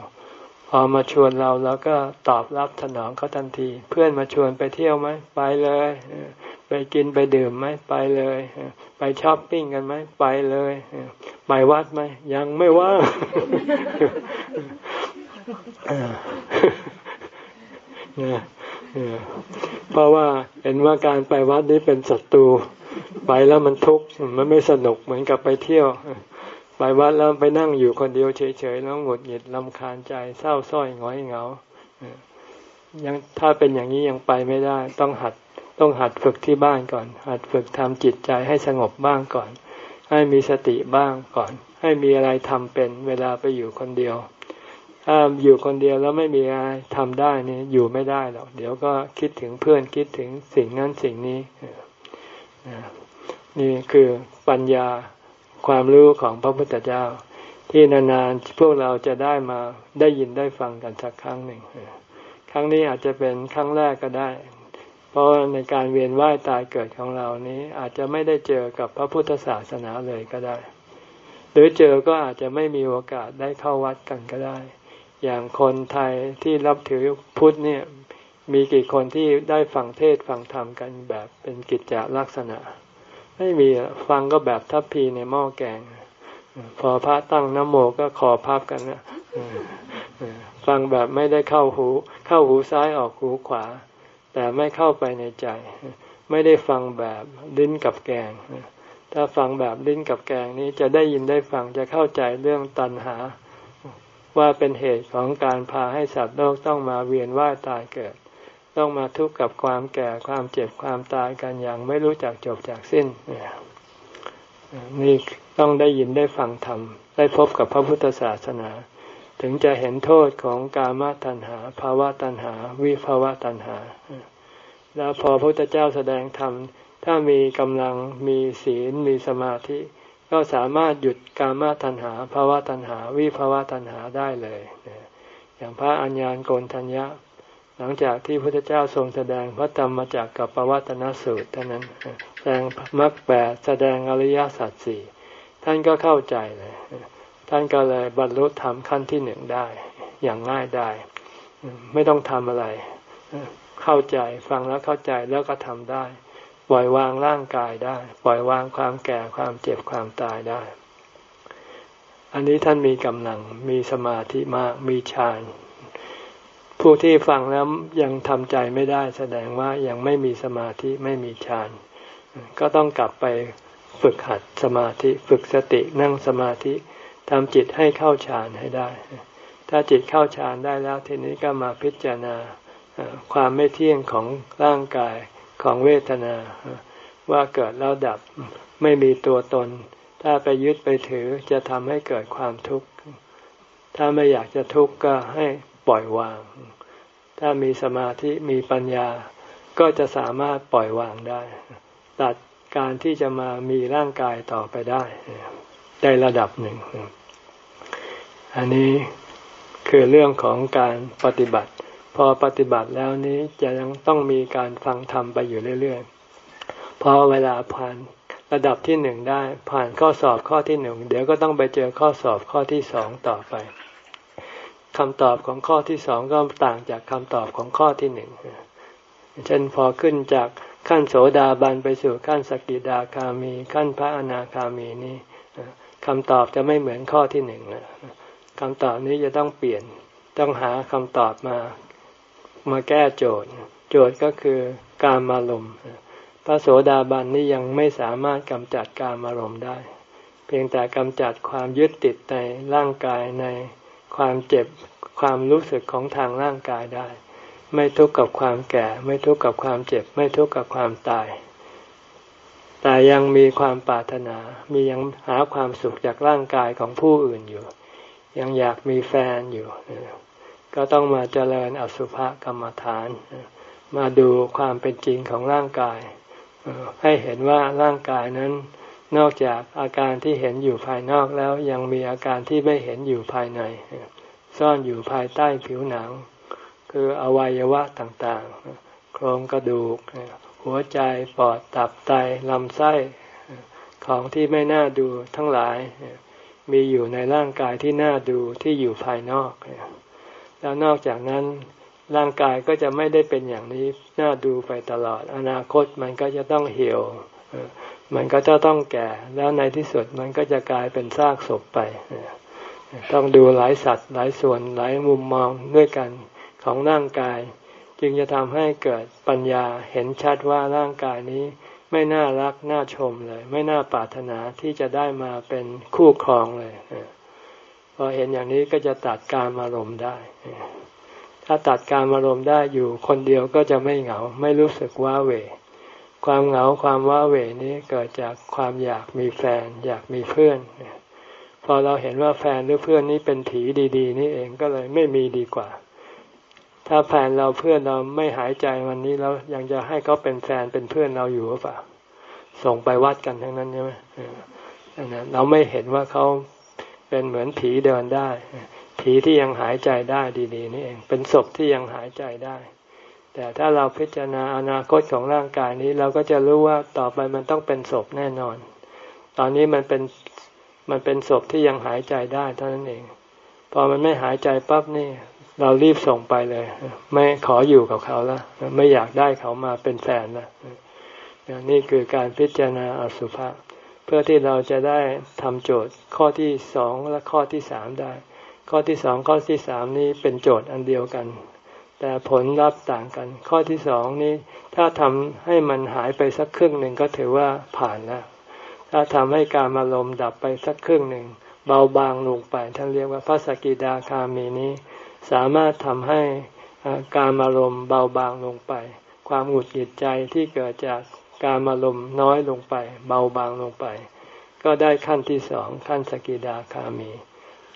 พอมาชวนเราแล้วก็ตอบรับสนองเขาทันที เพื่อนมาชวนไปเที่ยวไหมไปเลย ไปกินไปดื่มไหมไปเลย ไปช้อปปิ้งกันไหมไปเลย ไปวัดไหมยังไม่ว่าง เพราะว่าเห็นว่าการไปวัดนี้เป็นศัตรูไปแล้วมันทุกข์มันไม่สนุกเหมือนกับไปเที่ยว ไปวัดแล้วไปนั่งอยู่คนเดียวเฉยๆแล้วหงุดหงิดลำคาญใจเศร้าส้อยหงอยเหงายังถ้าเป็นอย่างนี้ยังไปไม่ได้ ต้องหัดต้องหัดฝึกที่บ้านก่อน หัดฝึกทำจิตใจให้สงบบ้างก่อน ให้มีสติบ้างก่อน ให้มีอะไรทำเป็นเวลาไปอยู่คนเดียว ถ้าอยู่คนเดียวแล้วไม่มีอะไรทำได้นี่อยู่ไม่ได้หรอกเดี๋ยวก็คิดถึงเพื่อนคิดถึงสิ่งนั้นสิ่งนี้นี่คือปัญญาความรู้ของพระพุทธเจ้า ที่นานๆพวกเราจะได้มาได้ยินได้ฟังกันสักครั้งหนึ่งครั้งนี้อาจจะเป็นครั้งแรกก็ได้ เพราะในการเวียนว่ายตายเกิดของเรานี้อาจจะไม่ได้เจอกับพระพุทธศาสนาเลยก็ได้ หรือเจอก็อาจจะไม่มีโอกาสได้เข้าวัดกันก็ได้ อย่างคนไทยที่รับถือพุทธเนี่ยมีกี่คนที่ได้ฟังเทศฟังธรรมกันแบบเป็นกิจจลักษณะ ไม่มีฟังก็แบบทัพพีในหม้อแกง พอพระตั้งน้ำโมก็ขอพับกันนะฟังแบบไม่ได้เข้าหู เข้าหูซ้ายออกหูขวา แต่ไม่เข้าไปในใจ ไม่ได้ฟังแบบลิ้นกับแกง ถ้าฟังแบบลิ้นกับแกงนี้จะได้ยินได้ฟังจะเข้าใจเรื่องตัณหา ว่าเป็นเหตุของการพาให้สัตว์โลกต้องมาเวียนว่ายตายเกิด ต้องมาทุกข์กับความแก่ความเจ็บความตายกันอย่างไม่รู้จักจบจากสิ้นนี่ต้องได้ยินได้ฟังธรรม ได้พบกับพระพุทธศาสนา ถึงจะเห็นโทษของกามตัณหาภาวะตัณหา วิภาวะตัณหา แล้วพอพระพุทธเจ้าแสดงธรรมถ้ามีกำลังมีศีลมีสมาธิ ก็สามารถหยุดกามตัณหาภาวะตัณหา วิภาวะตัณหาได้เลยอย่างพระอัญญาณโกนทัญญาหลังจากที่พระพุทธเจ้าทรงแสดงพระธรรมจากกับปวัตนสูตรเท่านั้นแสดงมรรคแปดแสดงอริยสัจสี่ท่านก็เข้าใจเลย ท่านก็เลยบรรลุธรรมขั้นที่หนึ่งได้ อย่างง่ายได้ ไม่ต้องทำอะไร เข้าใจฟังแล้วเข้าใจแล้วก็ทำได้ ปล่อยวางร่างกายได้ ปล่อยวางความแก่ความเจ็บความตายได้ อันนี้ท่านมีกำลังมีสมาธิมากมีฌานผู้ที่ฟังแล้วยังทำใจไม่ได้ แสดงว่ายังไม่มีสมาธิไม่มีฌานก็ต้องกลับไปฝึกหัดสมาธิฝึกสตินั่งสมาธิทำจิตให้เข้าฌานให้ได้ ถ้าจิตเข้าฌานได้แล้วทีนี้ก็มาพิจารณาความไม่เที่ยงของร่างกาย ของเวทนา ว่าเกิดแล้วดับไม่มีตัวตน ถ้าไปยึดไปถือจะทำให้เกิดความทุกข์ ถ้าไม่อยากจะทุกข์ก็ให้ปล่อยวาง ถ้ามีสมาธิมีปัญญา ก็จะสามารถปล่อยวางได้ ตัดการที่จะมามีร่างกายต่อไปได้ได้ระดับหนึ่ง อันนี้คือเรื่องของการปฏิบัติ อปฏิบัติแล้วนี้จะยังต้องมีการฟังธรรมไปอยู่เรื่อยๆ พอเวลาผ่านระดับที่หนึ่งได้ ผ่านข้อสอบข้อที่หนึ่งเดี๋ยวก็ต้องไปเจอข้อสอบข้อที่สองต่อไปคำตอบของข้อที่สองก็ต่างจากคำตอบของข้อที่หนึ่งเช่นพอขึ้นจากขั้นโสดาบันไปสู่ขั้นสกิดาคามี ขั้นพระอนาคามีนี้คำตอบจะไม่เหมือนข้อที่หนึ่งนะคำตอบนี้จะต้องเปลี่ยนต้องหาคำตอบมา มาแก้โจทย์ โจทย์ก็คือการมารมพระโสดาบันนี่ยังไม่สามารถกำจัดการมารมได้ เพียงแต่กำจัดความยึดติดในร่างกายในความเจ็บความรู้สึกของทางร่างกายได้ ไม่ทุกข์กับความแก่ ไม่ทุกข์กับความเจ็บ ไม่ทุกข์กับความตาย แต่ยังมีความปรารถนา มียังหาความสุขจากร่างกายของผู้อื่นอยู่ ยังอยากมีแฟนอยู่ ก็ต้องมาเจริญอสุภกรรมฐาน มาดูความเป็นจริงของร่างกาย ให้เห็นว่าร่างกายนั้น นอกจากอาการที่เห็นอยู่ภายนอกแล้วยังมีอาการที่ไม่เห็นอยู่ภายใน ซ่อนอยู่ภายใต้ผิวหนัง คืออวัยวะต่างๆ โครงกระดูก หัวใจปอดตับไตลำไส้ของที่ไม่น่าดูทั้งหลายมีอยู่ในร่างกายที่น่าดูที่อยู่ภายนอก แล้วนอกจากนั้นร่างกายก็จะไม่ได้เป็นอย่างนี้น่าดูไปตลอด อนาคตมันก็จะต้องเหี่ยวมันก็จะต้องแก่ แล้วในที่สุดมันก็จะกลายเป็นซากศพไปต้องดูหลายสัตว์หลายส่วนหลายมุมมองด้วยกันของร่างกาย จึงจะทำให้เกิดปัญญาเห็นชัดว่าร่างกายนี้ไม่น่ารักน่าชมเลย ไม่น่าปรารถนาที่จะได้มาเป็นคู่ครองเลย พอเห็นอย่างนี้ก็จะตัดการอารมณ์ได้ ถ้าตัดการอารมณ์ได้อยู่คนเดียวก็จะไม่เหงา ไม่รู้สึกว้าเหวความเหงาความว้าเหวนี้เกิดจากความอยากมีแฟน อยากมีเพื่อน พอเราเห็นว่าแฟนหรือเพื่อนนี้เป็นผีดี ๆ นี่เองก็เลยไม่มีดีกว่า ถ้าแฟนเราเพื่อนเราไม่หายใจวันนี้แล้วยังจะให้เขาเป็นแฟนเป็นเพื่อนเราอยู่หรือเปล่า ส่งไปวัดกันทั้งนั้นใช่ไหมเราไม่เห็นว่าเขา เป็นเหมือนผีเดินได้ ผีที่ยังหายใจได้ดีๆนี่เอง เป็นศพที่ยังหายใจได้ แต่ถ้าเราพิจารณาอนาคตของร่างกายนี้เราก็จะรู้ว่าต่อไปมันต้องเป็นศพแน่นอน ตอนนี้มันเป็นมันเป็นศพที่ยังหายใจได้เท่านั้นเอง พอมันไม่หายใจปั๊บนี่ เรารีบส่งไปเลย ไม่ขออยู่กับเขาแล้วไม่อยากได้เขามาเป็นแฟนล้วนี่คือการพิจารณาอสุภะ พื่อที่เราจะได้ทำโจทย์ข้อที่สองและข้อที่สามได้ ข้อที่สองข้อที่สามนี้เป็นโจทย์อันเดียวกัน แต่ผลลัพธ์ต่างกัน ข้อที่สองนี้ถ้าทำให้มันหายไปสักครึ่งหนึ่งก็ถือว่าผ่านแล้วถ้าทำให้การอารมณ์ดับไปสักครึ่งหนึ่งเบาบางลงไป ท่านเรียกว่าพระสกิดาคามีนี้ สามารถทำให้การอารมณ์เบาบางลงไป ความหงุดหงิดใจที่เกิดจาก การอารมณ์น้อยลงไป เบาบางลงไป ก็ได้ขั้นที่สองขั้นสกิดาคามี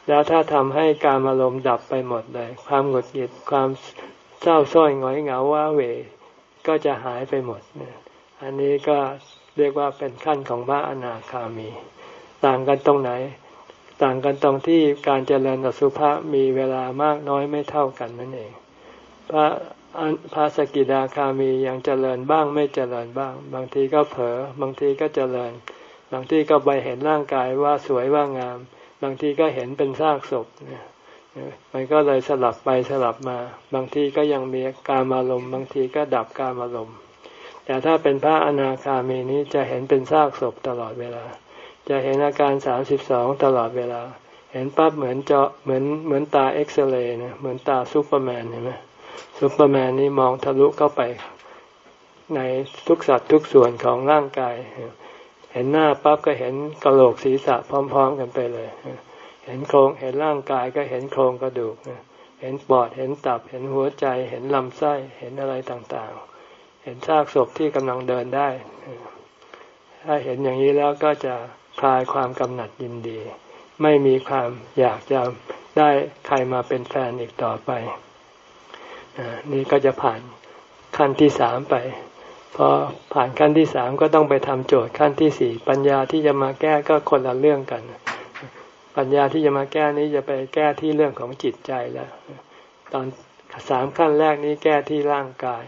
แล้วถ้าทำให้การอารมณ์ดับไปหมดเลย ความหงุดหงิดความเศร้าส้อยหงอยเหงาว้าเหวก็จะหายไปหมด อันนี้ก็เรียกว่าเป็นขั้นของพระอนาคามี ต่างกันตรงไหน ต่างกันตรงที่การเจริญอสุภะมีเวลามากน้อยไม่เท่ากันนั่นเอง พระ พระสกิดาคามียังเจริญบ้างไม่เจริญบ้าง บางทีก็เผลอบางทีก็เจริญ บางทีก็ไปเห็นร่างกายว่าสวยว่างาม บางทีก็เห็นเป็นซากศพเนี่ยมันก็เลยสลับไปสลับมา บางทีก็ยังมีกามารมณ์ บางทีก็ดับกามารมณ์ แต่ถ้าเป็นพระอนาคามีนี้จะเห็นเป็นซากศพตลอดเวลา จะเห็นอาการสามสิบสองตลอดเวลา เห็นปั๊บเหมือนเจาะเหมือนเหมือนตาเอ็กซเรย์นะเหมือนตาซูเปอร์แมนเห็นไหม ซูเปอร์แมนนี่มองทะลุเข้าไป ในทุกสัตว์ทุกส่วนของร่างกาย เห็นหน้าปั๊บก็เห็นกระโหลกศีรษะพร้อม ๆ กันไปเลย เห็นโครงเห็นร่างกายก็เห็นโครงกระดูก เห็นปอดเห็นตับเห็นหัวใจ เห็นลำไส้เห็นอะไรต่างๆ เห็นซากศพที่กำลังเดินได้ ถ้าเห็นอย่างนี้แล้วก็จะคลายความกำหนัดยินดี ไม่มีความอยากจะได้ใครมาเป็นแฟนอีกต่อไป นี่ก็จะผ่านขั้นที่สามไปพอผ่านขั้นที่สามก็ต้องไปทำโจทย์ขั้นที่สี่ปัญญาที่จะมาแก้ก็คนละเรื่องกัน ปัญญาที่จะมาแก้นี้จะไปแก้ที่เรื่องของจิตใจแล้ว ตอนสามขั้นแรกนี้แก้ที่ร่างกาย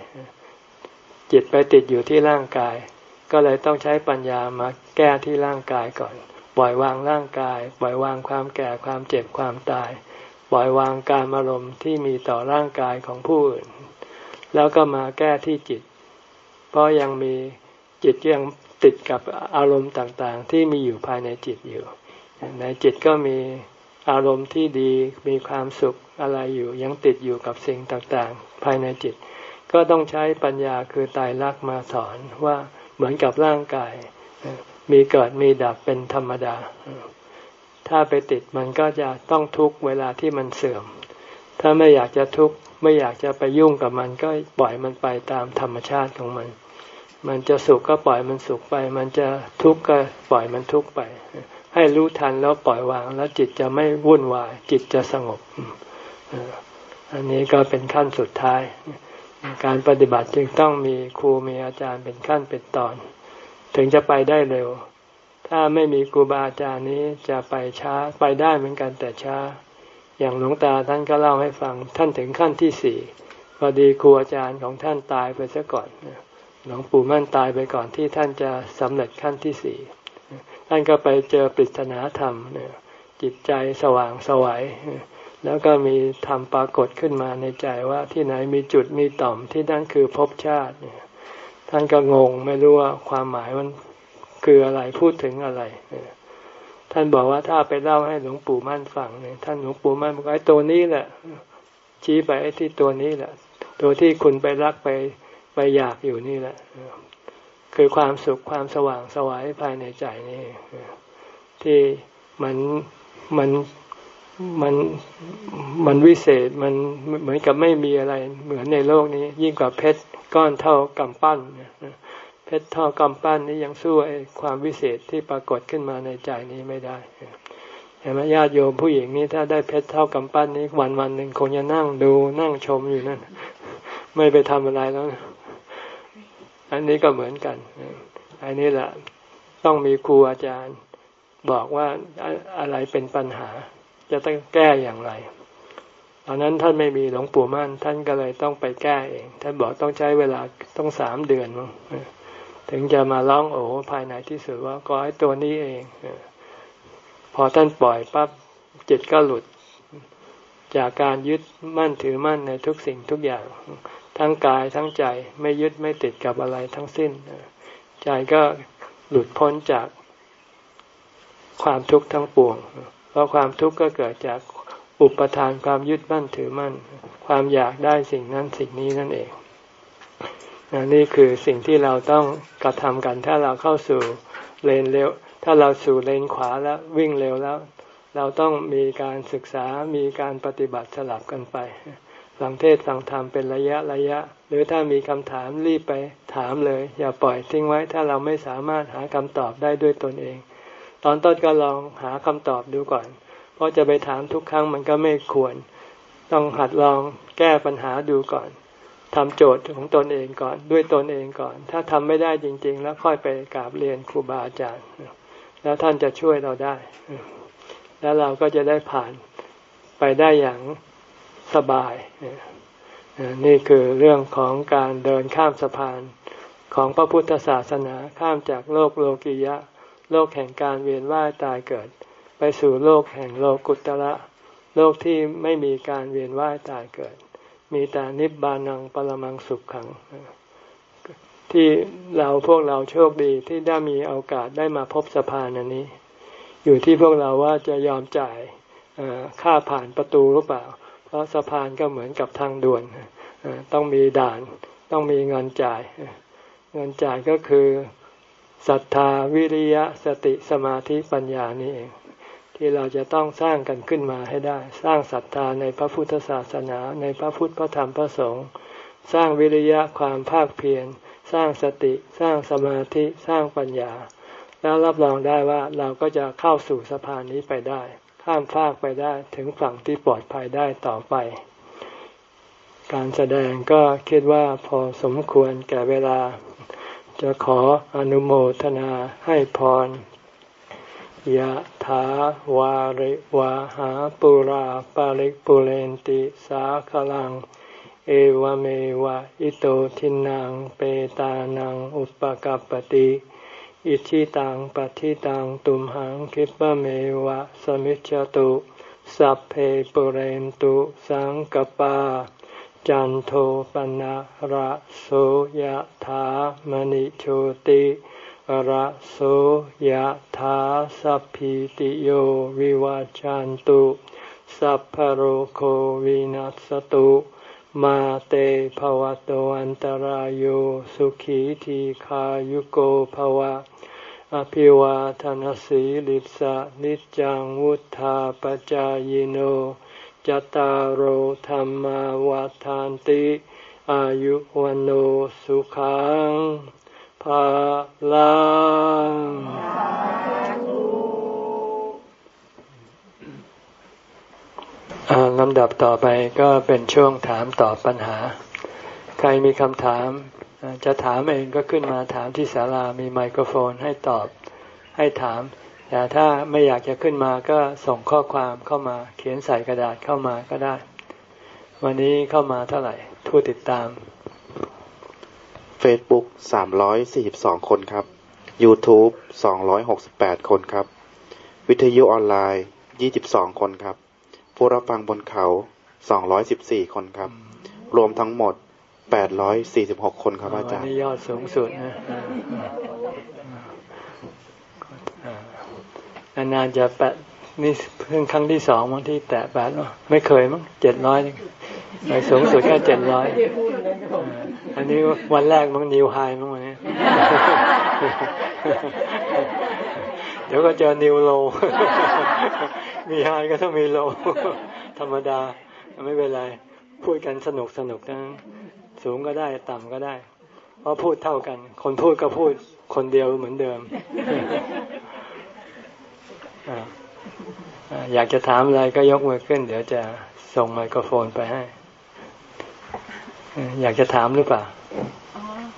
จิตไปติดอยู่ที่ร่างกาย ก็เลยต้องใช้ปัญญามาแก้ที่ร่างกายก่อน ปล่อยวางร่างกาย ปล่อยวางความแก่ความเจ็บความตาย ปล่อยวางการอารมณ์ที่มีต่อร่างกายของผู้อื่น แล้วก็มาแก้ที่จิต เพราะยังมีจิตยังติดกับอารมณ์ต่างๆ ที่มีอยู่ภายในจิตอยู่ ในจิตก็มีอารมณ์ที่ดีมีความสุขอะไรอยู่ ยังติดอยู่กับสิ่งต่างๆ ภายในจิต ก็ต้องใช้ปัญญาคือตายรักมาสอนว่าเหมือนกับร่างกาย มีเกิดมีดับเป็นธรรมดา ถ้าไปติดมันก็จะต้องทุกเวลาที่มันเสื่อม ถ้าไม่อยากจะทุกข์ไม่อยากจะไปยุ่งกับมันก็ปล่อยมันไปตามธรรมชาติของมัน มันจะสุขก็ปล่อยมันสุขไป มันจะทุกข์ก็ปล่อยมันทุกข์ไป ให้รู้ทันแล้วปล่อยวาง แล้วจิตจะไม่วุ่นวาย จิตจะสงบ อันนี้ก็เป็นขั้นสุดท้าย การปฏิบัติจึงต้องมีครูมีอาจารย์เป็นขั้นเป็นตอน ถึงจะไปได้เร็ว ถ้าไม่มีครูบาอาจารย์นี้จะไปช้าไปได้เหมือนกันแต่ช้า อย่างหลวงตาท่านก็เล่าให้ฟัง ท่านถึงขั้นที่สี่พอดีครูอาจารย์ของท่านตายไปซะก่อนหลวงปู่มั่นตายไปก่อนที่ท่านจะสำเร็จขั้นที่สี่ท่านก็ไปเจอปริศนาธรรมจิตใจสว่างสวัยแล้วก็มีธรรมปรากฏขึ้นมาในใจว่าที่ไหนมีจุดมีต่อมที่นั่นคือภพชาติเนี่ยท่านก็งงไม่รู้ว่าความหมายมัน คืออะไรพูดถึงอะไร ท่านบอกว่าถ้าไปเล่าให้หลวงปู่มั่นฟังเนี่ยท่านหลวงปู่มั่นบอกไอ้ตัวนี้แหละ ชี้ไปไอ้ที่ตัวนี้แหละ ตัวที่คุณไปรักไปไปอยากอยู่นี่แหละ คือความสุขความสว่างสวายภายในใจนี่ที่มันมันมันมันวิเศษมันเหมือนกับไม่มีอะไรเหมือนในโลกนี้ ยิ่งกว่าเพชรก้อนเท่ากำปั้น เพชรท่อกำปั้นนี้ยังสู้ไอ้ความวิเศษที่ปรากฏขึ้นมาในใจนี้ไม่ได้เห็นไหมญาติโยมผู้หญิงนี้ถ้าได้เพชรเท่ากำปั้นนี้วันวันหนึ่งคงจะนั่งดูนั่งชมอยู่นั่นไม่ไปทำอะไรแล้วอันนี้ก็เหมือนกันอันนี้แหละต้องมีครูอาจารย์บอกว่าอะไรเป็นปัญหา จะต้องแก้อย่างไรตอนนั้นท่านไม่มีหลวงปู่มั่น ท่านก็เลยต้องไปแก้เอง ท่านบอกต้องใช้เวลาต้องสามเดือนมั้ง ถึงจะมาร้องโอ้ภายในที่สุดว่าก็ไอ้ตัวนี้เอง พอท่านปล่อยปั๊บจิตก็หลุด จากการยึดมั่นถือมั่นในทุกสิ่งทุกอย่าง ทั้งกายทั้งใจไม่ยึดไม่ติดกับอะไรทั้งสิ้น ใจก็หลุดพ้นจากความทุกข์ทั้งปวง เพราะความทุกข์ก็เกิดจากอุปทานความยึดมั่นถือมั่น ความอยากได้สิ่งนั้นสิ่งนี้นั่นเอง นี่คือสิ่งที่เราต้องกระทำกันถ้าเราเข้าสู่เลนเร็ว ถ้าเราสู่เลนขวาแล้ววิ่งเร็วแล้ว เราต้องมีการศึกษามีการปฏิบัติสลับกันไปฟังเทศฟังธรรมเป็นระยะระยะ หรือถ้ามีคำถามรีบไปถามเลย อย่าปล่อยทิ้งไว้ถ้าเราไม่สามารถหาคำตอบได้ด้วยตนเอง ตอนต้นก็ลองหาคำตอบดูก่อน เพราะจะไปถามทุกครั้งมันก็ไม่ควร ต้องหัดลองแก้ปัญหาดูก่อน ทำโจทย์ของตนเองก่อนด้วยตนเองก่อน ถ้าทำไม่ได้จริง ๆ แล้วค่อยไปกราบเรียนครูบาอาจารย์ แล้วท่านจะช่วยเราได้ แล้วเราก็จะได้ผ่านไปได้อย่างสบาย นี่คือเรื่องของการเดินข้ามสะพานของพระพุทธศาสนาข้ามจากโลกโลกิยะ โลกแห่งการเวียนว่ายตายเกิด ไปสู่โลกแห่งโลกุตระโลกที่ไม่มีการเวียนว่ายตายเกิด มีแต่นิบานังปรมังสุขขัง ที่เราพวกเราโชคดีที่ได้มีโอกาสได้มาพบสะพานอันนี้ อยู่ที่พวกเราว่าจะยอมจ่ายค่าผ่านประตูหรือเปล่า เพราะสะพานก็เหมือนกับทางด่วนต้องมีด่านต้องมีเงินจ่าย เงินจ่ายก็คือศรัทธาวิริยะสติสมาธิปัญญานี่เอง ที่เราจะต้องสร้างกันขึ้นมาให้ได้ สร้างศรัทธาในพระพุทธศาสนาในพระพุทธพระธรรมพระสงฆ์สร้างวิริยะความภาคเพียรสร้างสติ สร้างสมาธิ สร้างปัญญา แล้วรับรองได้ว่าเราก็จะเข้าสู่สะพานนี้ไปได้ ข้ามฟากไปได้ถึงฝั่งที่ปลอดภัยได้ต่อไป การแสดงก็คิดว่าพอสมควรแก่เวลา จะขออนุโมทนาให้พร ยะถาวาริวาหาปุราปาริกปุเรนติสาคลัง เอวเมวะอิโตทินังเปตานังอุปกัปติอิชิตังปฏิตังตุมหังคิปะเมวะสมิจจตุสัพเพปุเรนตุสังกปา จันโทปนะระโสยะถามณิโชติ ระโสยถาสัพพิติโยวิวาจันตุ สัพพโรโควินัสตุ มาเตภวะตวันตารโยสุขีทีขายุโกภวะ อภิวาทนสีลิสะนิจังวุธาปจายโนจตารโหธรรมวาทานติ อายุวันโอสุขัง ภาลังลำดับต่อไปก็เป็นช่วงถามตอบปัญหา ใครมีคำถาม จะถามเองก็ขึ้นมาถามที่ศาลามีไมโครโฟนให้ตอบให้ถาม แต่ถ้าไม่อยากจะขึ้นมาก็ส่งข้อความเข้ามาเขียนใส่กระดาษเข้ามาก็ได้ วันนี้เข้ามาเท่าไหร่ผู้ติดตาม Facebook 342 คนครับ YouTube 268 คนครับ วิทยุออนไลน์ 22 คนครับ ผู้รับฟังบนเขา 214 คนครับ รวมทั้งหมด 846 คนครับอาจารย์นี่ยอดสูงสุดนะนานๆจะแปะนี่เพิ่งครั้งที่สองมั้งที่แตะแปดไม่เคยมั้งเจ็ดร้อยสูงสุดแค่เจ็ดร้อย อันนี้วันแรกมั้งนิวไฮมั้งวันนี้เดี๋ยวก็เจอนิวโล มีไฮก็ต้องมีโล ธรรมดา ไม่เป็นไร พูดกันสนุกสนุกนะสูงก็ได้ ต่ำก็ได้ เพราะพูดเท่ากัน คนพูดก็พูดคนเดียวเหมือนเดิม อยากจะถามอะไรก็ยกมือขึ้น เดี๋ยวจะส่งไมโครโฟนไปให้ อยากจะถามหรือเปล่า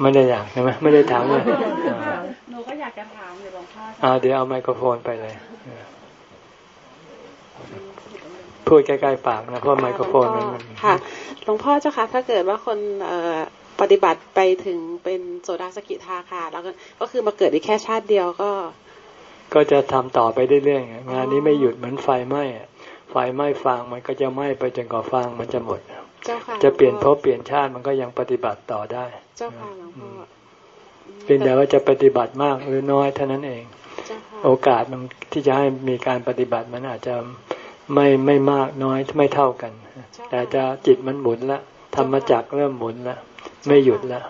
ไม่ได้อยากใช่ไหมไม่ได้ถามเลยหนูก็อยากจะถามอยู่หลวงพ่อเดี๋ยวเอาไมโครโฟนไปเลยพูดใกล้ๆปากนะเพราะไมโครโฟนมันค่ะหลวงพ่อเจ้าค่ะ ถ้าเกิดว่าคนปฏิบัติไปถึงเป็นโสดาสกิทาค่ะ แล้วก็คือมาเกิดอีกแค่ชาติเดียวก็ ก็จะทำต่อไปเรื่อยๆงานนี้ไม่หยุดเหมือนไฟไหม้ไฟไหม้ฟางมันก็จะไหม้ไปจนกว่าฟางมันจะหมด จะเปลี่ยนเพราะเปลี่ยนชาติมันก็ยังปฏิบัติต่อได้ เจ้าค่ะหลวงพ่อเป็นแต่ว่าจะปฏิบัติมากหรือน้อยเท่านั้นเอง โอกาสมันที่จะให้มีการปฏิบัติมันอาจจะไม่ไม่มากน้อยไม่เท่ากัน แต่จะจิตมันหมุนละธรรมจักเริ่มหมุนละไม่หยุดละ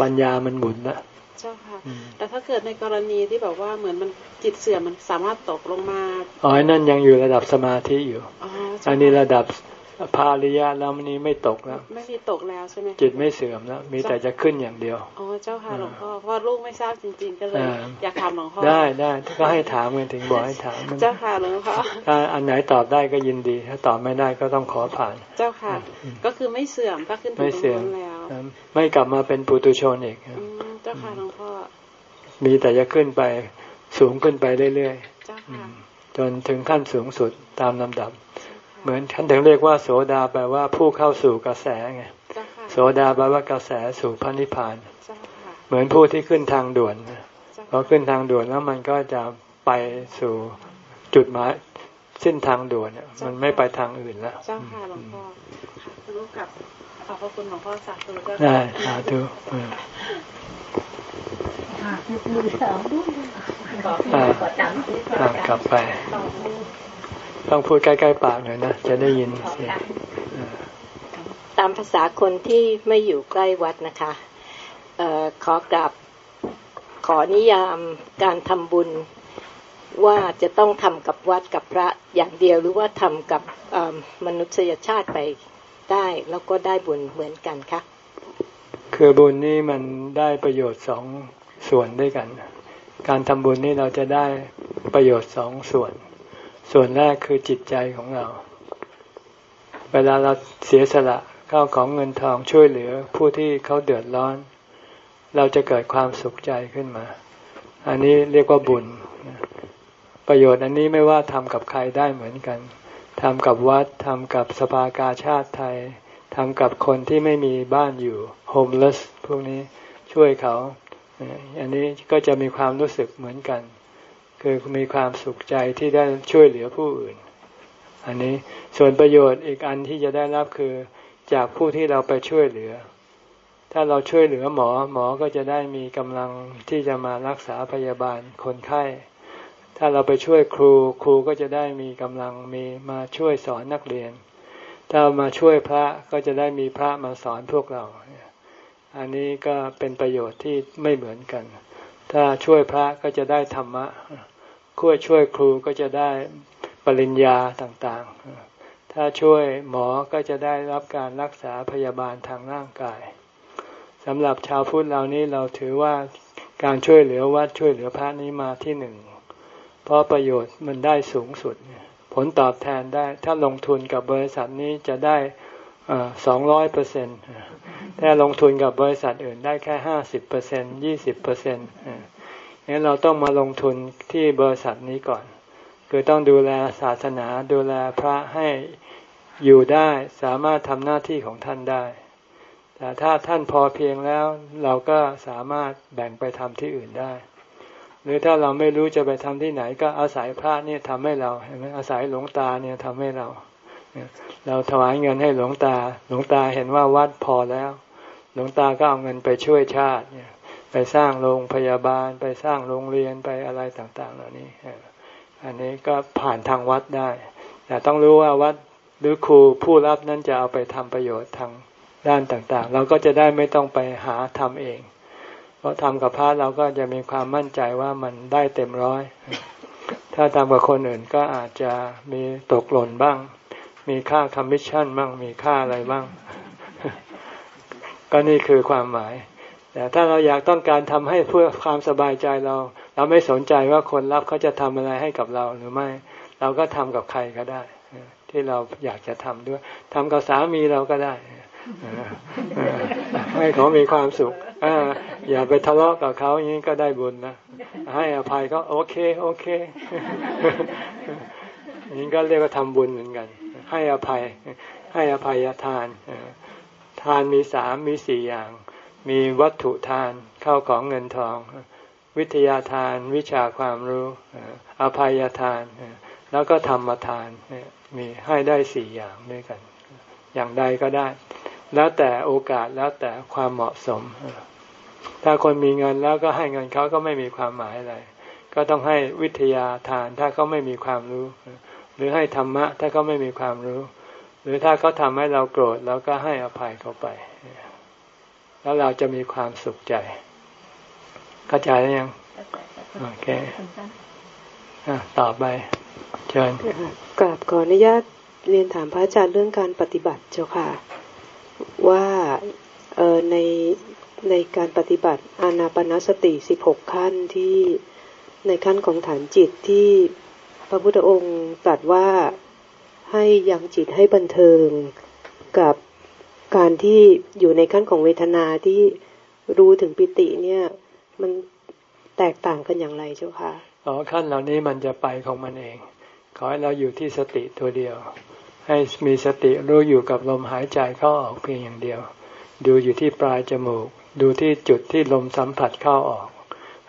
ปัญญามันหมุนละเจ้าค่ะแต่ถ้าเกิดในกรณีที่แบบว่าเหมือนมันจิตเสื่อมมันสามารถตกลงมาอ๋อนั่นยังอยู่ระดับสมาธิอยู่ อันนี้ระดับ พาริยะแล้วมันนี้ไม่ตกแล้ว ไม่มีตกแล้วใช่ไหมจิตไม่เสื่อมแล้ว มีแต่จะขึ้นอย่างเดียวอ๋อเจ้าค่ะหลวงพ่อเพราะลูกไม่ทราบจริง ๆ ก็เลย อยากถามหลวงพ่อได้ได้ก็ให้ถามกันถึงบอกให้ถามเจ้าค่ะหลวงพ่อถ้าอันไหนตอบได้ก็ยินดี ถ้าตอบไม่ได้ก็ต้องขอผ่าน เจ้าค่ะ ก็คือไม่เสื่อมก็ขึ้นถึงตรงนั้นแล้ว ไม่กลับมาเป็นปุตุชนอีกเจ้าค่ะหลวงพ่อมีแต่จะขึ้นไปสูงขึ้นไปเรื่อยๆจนถึงขั้นสูงสุดตามลำดับ เหมือนท่านถึงเรียกว่าโสดาแปลว่าผู้เข้าสู่กระแสไงโสดาแปลว่ากระแสสู่พระนิพพาน เหมือนผู้ที่ขึ้นทางด่วนพอขึ้นทางด่วนแล้วมันก็จะไปสู่จุดหมายเส้นทางด่วนมันไม่ไปทางอื่นแล้วเจ้าค่ะหลวงพ่อรู้กับขอบพระคุณหลวงพ่อสาธุได้สาธุกลับไป ต้องพูดใกล้ๆปากหน่อยนะ จะได้ยินเสียงตามภาษาคนที่ไม่อยู่ใกล้วัดนะคะออขอกลับขอนิยามการทำบุญว่าจะต้องทำกับวัดกับพระอย่างเดียวหรือว่าทำกับมนุษยชาติไปได้ แล้วก็ได้บุญเหมือนกันคะคือบุญนี่มันได้ประโยชน์สองส่วนด้วยกัน การทำบุญนี่เราจะได้ประโยชน์สองส่วน ส่วนแรกคือจิตใจของเรา เวลาเราเสียสละเข้าของเงินทองช่วยเหลือผู้ที่เขาเดือดร้อน เราจะเกิดความสุขใจขึ้นมา อันนี้เรียกว่าบุญ ประโยชน์อันนี้ไม่ว่าทำกับใครได้เหมือนกันทำกับวัดทำกับสภากาชาติไทยทำกับคนที่ไม่มีบ้านอยู่โฮมเลสพวกนี้ช่วยเขา อันนี้ก็จะมีความรู้สึกเหมือนกัน คือมีความสุขใจที่ได้ช่วยเหลือผู้อื่น อันนี้ส่วนประโยชน์อีกอันที่จะได้รับคือจากผู้ที่เราไปช่วยเหลือ ถ้าเราช่วยเหลือหมอหมอก็จะได้มีกำลังที่จะมารักษาพยาบาลคนไข้ ถ้าเราไปช่วยครูครูก็จะได้มีกำลังมีมาช่วยสอนนักเรียน ถ้ามาช่วยพระก็จะได้มีพระมาสอนพวกเรา อันนี้ก็เป็นประโยชน์ที่ไม่เหมือนกัน ถ้าช่วยพระก็จะได้ธรรมะช่วยช่วยครูก็จะได้ปริญญาต่างๆ ถ้าช่วยหมอก็จะได้รับการรักษาพยาบาลทางร่างกายสำหรับชาวพุทธเรานี้เราถือว่าการช่วยเหลือวัดช่วยเหลือพระนี้มาที่หนึ่ง เพราะประโยชน์มันได้สูงสุด ผลตอบแทนได้ถ้าลงทุนกับบริษัทนี้จะได้ สองร้อยเปอร์เซ็นต์ถ้าลงทุนกับบริษัทอื่นได้แค่ห้าสิบเปอร์เซ็นยี่สิบเปอร์เซ็นต์งั้นเราต้องมาลงทุนที่บริษัทนี้ก่อน คือต้องดูแลศาสนาดูแลพระให้อยู่ได้สามารถทำหน้าที่ของท่านได้ แต่ถ้าท่านพอเพียงแล้วเราก็สามารถแบ่งไปทำที่อื่นได้ หรือถ้าเราไม่รู้จะไปทำที่ไหน ก็อาศัยพระเนี่ยทำให้เราเห็นไหมอาศัยหลวงตาเนี่ยทำให้เรา เราถวายเงินให้หลวงตา หลวงตาเห็นว่าวัดพอแล้ว หลวงตาก็เอาเงินไปช่วยชาติเนี่ยไปสร้างโรงพยาบาลไปสร้างโรงเรียนไปอะไรต่าง ๆ เหล่านี้ อันนี้ก็ผ่านทางวัดได้ แต่ต้องรู้ว่าวัดหรือครูผู้รับนั้นจะเอาไปทำประโยชน์ทางด้านต่างๆ เราก็จะได้ไม่ต้องไปหาทำเอง เพราะทำกับพระเราก็จะมีความมั่นใจว่ามันได้เต็มร้อย ถ้าทำกับคนอื่นก็อาจจะมีตกหล่นบ้าง มีค่าคอมมิชชั่นบ้างมีค่าอะไรบ้าง ก็นี่คือความหมาย แต่ถ้าเราอยากต้องการทำให้เพื่อความสบายใจเรา เราไม่สนใจว่าคนรับเขาจะทำอะไรให้กับเราหรือไม่ เราก็ทำกับใครก็ได้ ที่เราอยากจะทำด้วยทำกับสามีเราก็ได้ให้เขามีความสุขอย่าไปทะเลาะกับเขาอย่างนี้ก็ได้บุญนะ ให้อภัยก็โอเค โอเค นี่ก็เรียกว่าทำบุญเหมือนกัน ให้อภัย ให้อภัยทานทานมีสามมีสี่อย่าง มีวัตถุทานเข้าของเงินทอง วิทยาทานวิชาความรู้อภัยทาน แล้วก็ธรรมทานมีให้ได้สี่อย่างด้วยกัน อย่างใดก็ได้ แล้วแต่โอกาสแล้วแต่ความเหมาะสม ถ้าคนมีเงินแล้วก็ให้เงินเขาก็ไม่มีความหมายอะไรก็ต้องให้วิทยาทานถ้าเขาไม่มีความรู้ หรือให้ธรรมะ ถ้าเขาไม่มีความรู้ หรือถ้าเขาทำให้เราโกรธแล้วก็ให้อภัยเขาไป แล้วเราจะมีความสุขใจ เข้าใจหรือยังโอเคต่อไป เชิญกราบขออนุญาตเรียนถามพระอาจารย์เรื่องการปฏิบัติเจ้าค่ะ ว่าเออในในการปฏิบัติอานาปนสติสิบหกขั้นที่ในขั้นของฐานจิตที่ พระพุทธองค์ตรัสว่าให้ยังจิตให้บันเทิงกับการที่อยู่ในขั้นของเวทนาที่รู้ถึงปิติเนี่ย มันแตกต่างกันอย่างไรเจ้าค่ะอ๋อขั้นเหล่านี้มันจะไปของมันเอง ขอให้เราอยู่ที่สติตัวเดียว ให้มีสติรู้อยู่กับลมหายใจเข้าออกเพียงอย่างเดียว ดูอยู่ที่ปลายจมูก ดูที่จุดที่ลมสัมผัสเข้าออก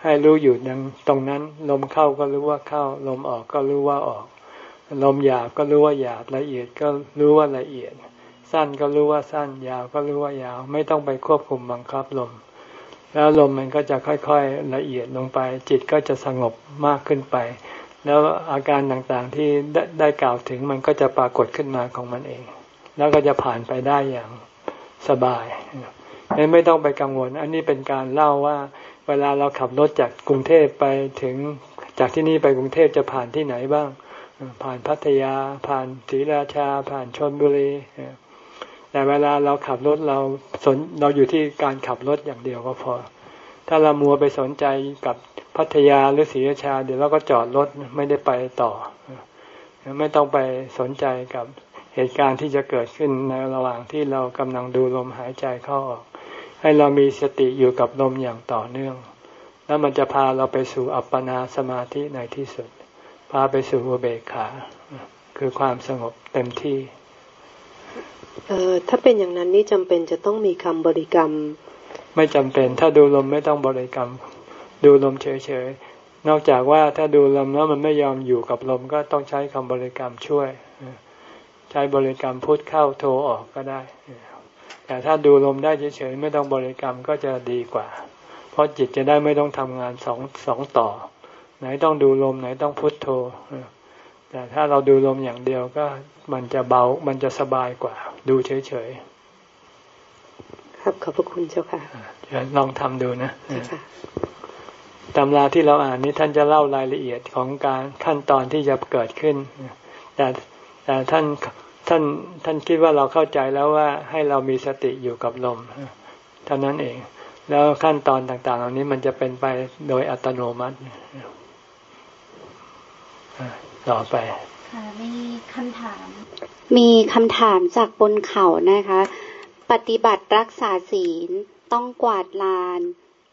ให้รู้อยู่ยังตรงนั้น ลมเข้าก็รู้ว่าเข้า ลมออกก็รู้ว่าออก ลมหยาบก็รู้ว่าหยาบละเอียดก็รู้ว่าละเอียด สั้นก็รู้ว่าสั้น ยาวก็รู้ว่ายาว ไม่ต้องไปควบคุมบังคับลม แล้วลมมันก็จะค่อยๆละเอียดลงไป จิตก็จะสงบมากขึ้นไป แล้วอาการต่างๆที่ได้ได้กล่าวถึงมันก็จะปรากฏขึ้นมาของมันเอง แล้วก็จะผ่านไปได้อย่างสบายไม่ต้องไปกังวล อันนี้เป็นการเล่าว่า เวลาเราขับรถจากกรุงเทพไปถึงจากที่นี่ไปกรุงเทพจะผ่านที่ไหนบ้าง ผ่านพัทยา ผ่านศรีราชา ผ่านชนบุรีแต่เวลาเราขับรถเราสนเราอยู่ที่การขับรถอย่างเดียวก็พอ ถ้าเรามัวไปสนใจกับพัทยาหรือศรีราชา เดี๋ยวเราก็จอดรถไม่ได้ไปต่อ ไม่ต้องไปสนใจกับเหตุการณ์ที่จะเกิดขึ้นในระหว่างที่เรากำลังดูลมหายใจเข้าออก ให้เรามีสติอยู่กับลมอย่างต่อเนื่อง แล้วมันจะพาเราไปสู่อัปปนาสมาธิในที่สุด พาไปสู่อุเบกขา คือความสงบเต็มที่เอ่อถ้าเป็นอย่างนั้นนี่จำเป็นจะต้องมีคำบริกรรม ไม่จำเป็นถ้าดูลมไม่ต้องบริกรรม ดูลมเฉยๆนอกจากว่าถ้าดูลมแล้วมันไม่ยอมอยู่กับลมก็ต้องใช้คำบริกรรมช่วย ใช้บริกรรมพุทเข้าโทออกก็ได้ แต่ถ้าดูลมได้เฉยๆไม่ต้องบริกรรมก็จะดีกว่า เพราะจิตจะได้ไม่ต้องทำงานสองสองต่อ ไหนต้องดูลมไหนต้องพุทโธแต่ถ้าเราดูลมอย่างเดียวก็มันจะเบา มันจะสบายกว่า ดูเฉยๆ ครับขอบพระคุณเจ้าค่ะลองทำดูนะตำราที่เราอ่านนี้ท่านจะเล่ารายละเอียดของการขั้นตอนที่จะเกิดขึ้น แต่แต่ท่าน ท่านท่านคิดว่าเราเข้าใจแล้วว่าให้เรามีสติอยู่กับลมเท่านั้นเอง แล้วขั้นตอนต่างๆ เหล่านี้มันจะเป็นไปโดยอัตโนมัติต่อไปมีคำถาม มีคำถามจากบนเขานะคะ ปฏิบัติรักษาศีลต้องกวาดลาน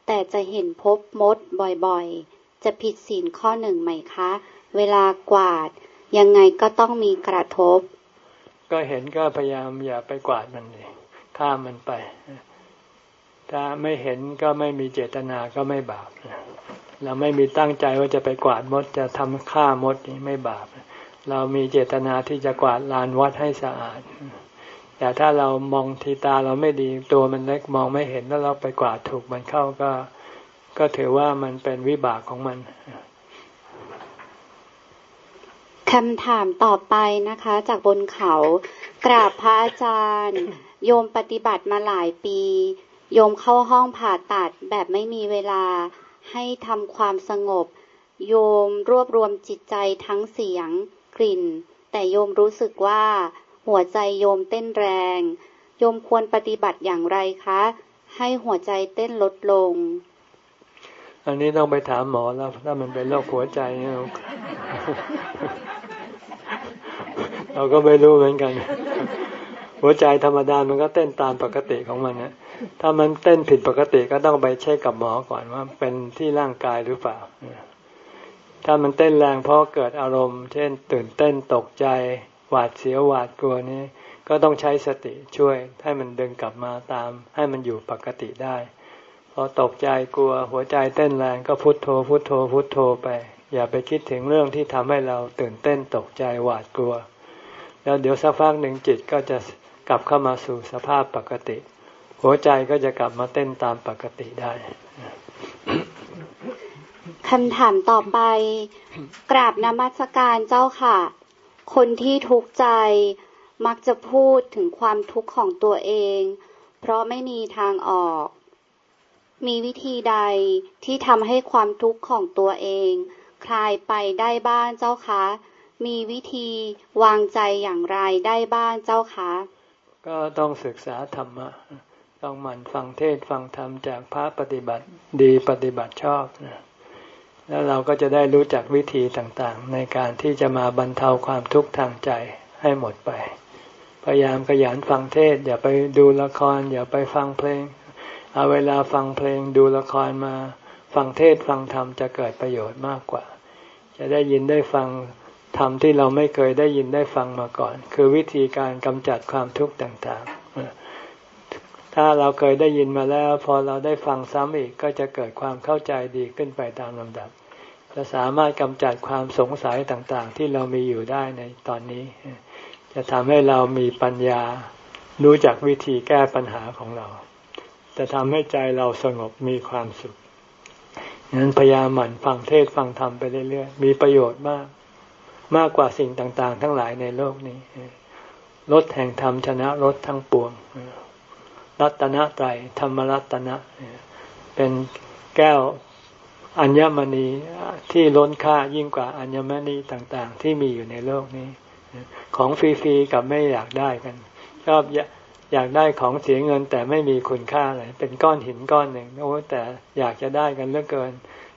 แต่จะเห็นพบมดบ่อยๆ จะผิดศีลข้อหนึ่งไหมคะ เวลากวาดยังไงก็ต้องมีกระทบ ก็เห็นก็พยายามอย่าไปกวาดมันเลยข้ามมันไป ถ้าไม่เห็นก็ไม่มีเจตนาก็ไม่บาปเราไม่มีตั้งใจว่าจะไปกวาดมดจะทำฆ่ามดนี่ไม่บาป เรามีเจตนาที่จะกวาดลานวัดให้สะอาด แต่ถ้าเรามองทีตาเราไม่ดีตัวมันเล็กมองไม่เห็นแล้วเราไปกวาดถูกมันเข้าก็ ก็ถือว่ามันเป็นวิบากของมัน คำถามต่อไปนะคะ จากบนเขากราบพระอาจารย์ โยมปฏิบัติมาหลายปี โยมเข้าห้องผ่าตัดแบบไม่มีเวลาให้ทำความสงบ โยมรวบรวมจิตใจทั้งเสียงกลิ่น แต่โยมรู้สึกว่า หัวใจโยมเต้นแรง โยมควรปฏิบัติอย่างไรคะ ให้หัวใจเต้นลดลง อันนี้ต้องไปถามหมอแล้ว ถ้ามันเป็นโรคหัวใจเนี่ยเราก็ไม่รู้เหมือนกัน หัวใจธรรมดามันก็เต้นตามปกติของมันนะถ้ามันเต้นผิดปกติก็ต้องไปเช็คกับหมอก่อนว่าเป็นที่ร่างกายหรือเปล่า ถ้ามันเต้นแรงเพราะเกิดอารมณ์ เช่น ตื่นเต้นตกใจ หวาดเสียวหวาดกลัวนี้ก็ต้องใช้สติช่วยให้มันดึงกลับมาตาม ให้มันอยู่ปกติได้ พอตกใจกลัวหัวใจเต้นแรงก็พุโทโธพุโทโธพุโทโธไป อย่าไปคิดถึงเรื่องที่ทำให้เราตื่นเต้นตกใจหวาดกลัว แล้วเดี๋ยวสักพักหนึ่งจิตก็จะกลับเข้ามาสู่สภาพปกติ หัวใจก็จะกลับมาเต้นตามปกติได้คำถามต่อไป กราบนมัสการเจ้าค่ะ คนที่ทุกข์ใจมักจะพูดถึงความทุกข์ของตัวเอง เพราะไม่มีทางออก มีวิธีใดที่ทำให้ความทุกข์ของตัวเอง คลายไปได้บ้างเจ้าคะ มีวิธีวางใจอย่างไรได้บ้างเจ้าคะ ก็ต้องศึกษาธรรมะ ต้องหมั่นฟังเทศฟังธรรมจากพระปฏิบัติดีปฏิบัติชอบนะแล้วเราก็จะได้รู้จักวิธีต่างๆ ในการที่จะมาบรรเทาความทุกข์ทางใจให้หมดไป พยายามขยันฟังเทศ อย่าไปดูละคร อย่าไปฟังเพลง เอาเวลาฟังเพลงดูละครมา ฟังเทศฟังธรรมจะเกิดประโยชน์มากกว่า จะได้ยินได้ฟังธรรมที่เราไม่เคยได้ยินได้ฟังมาก่อน คือวิธีการกำจัดความทุกข์ต่างๆ ถ้าเราเคยได้ยินมาแล้ว พอเราได้ฟังซ้ำอีกก็จะเกิดความเข้าใจดีขึ้นไปตามลำดับจะสามารถกำจัดความสงสัยต่างๆ ที่เรามีอยู่ได้ในตอนนี้ จะทำให้เรามีปัญญารู้จักวิธีแก้ปัญหาของเรา จะทำให้ใจเราสงบมีความสุขนั้นพยายามหมั่นฟังเทศฟังธรรมไปเรื่อยๆ มีประโยชน์มาก มากกว่าสิ่งต่างๆ ทั้งหลายในโลกนี้ลดแห่งธรรมชนะลดทั้งปวง รัตนไตรธรรมรัตนะ เป็นแก้วอัญมณีที่ล้นค่ายิ่งกว่าอัญมณีต่างๆ ที่มีอยู่ในโลกนี้ ของฟรีๆกับไม่อยากได้กัน ชอบ อยากได้ของเสียเงินแต่ไม่มีคุณค่าเลยเป็นก้อนหินก้อนหนึ่งโอ้แต่อยากจะได้กันเหลือเกิน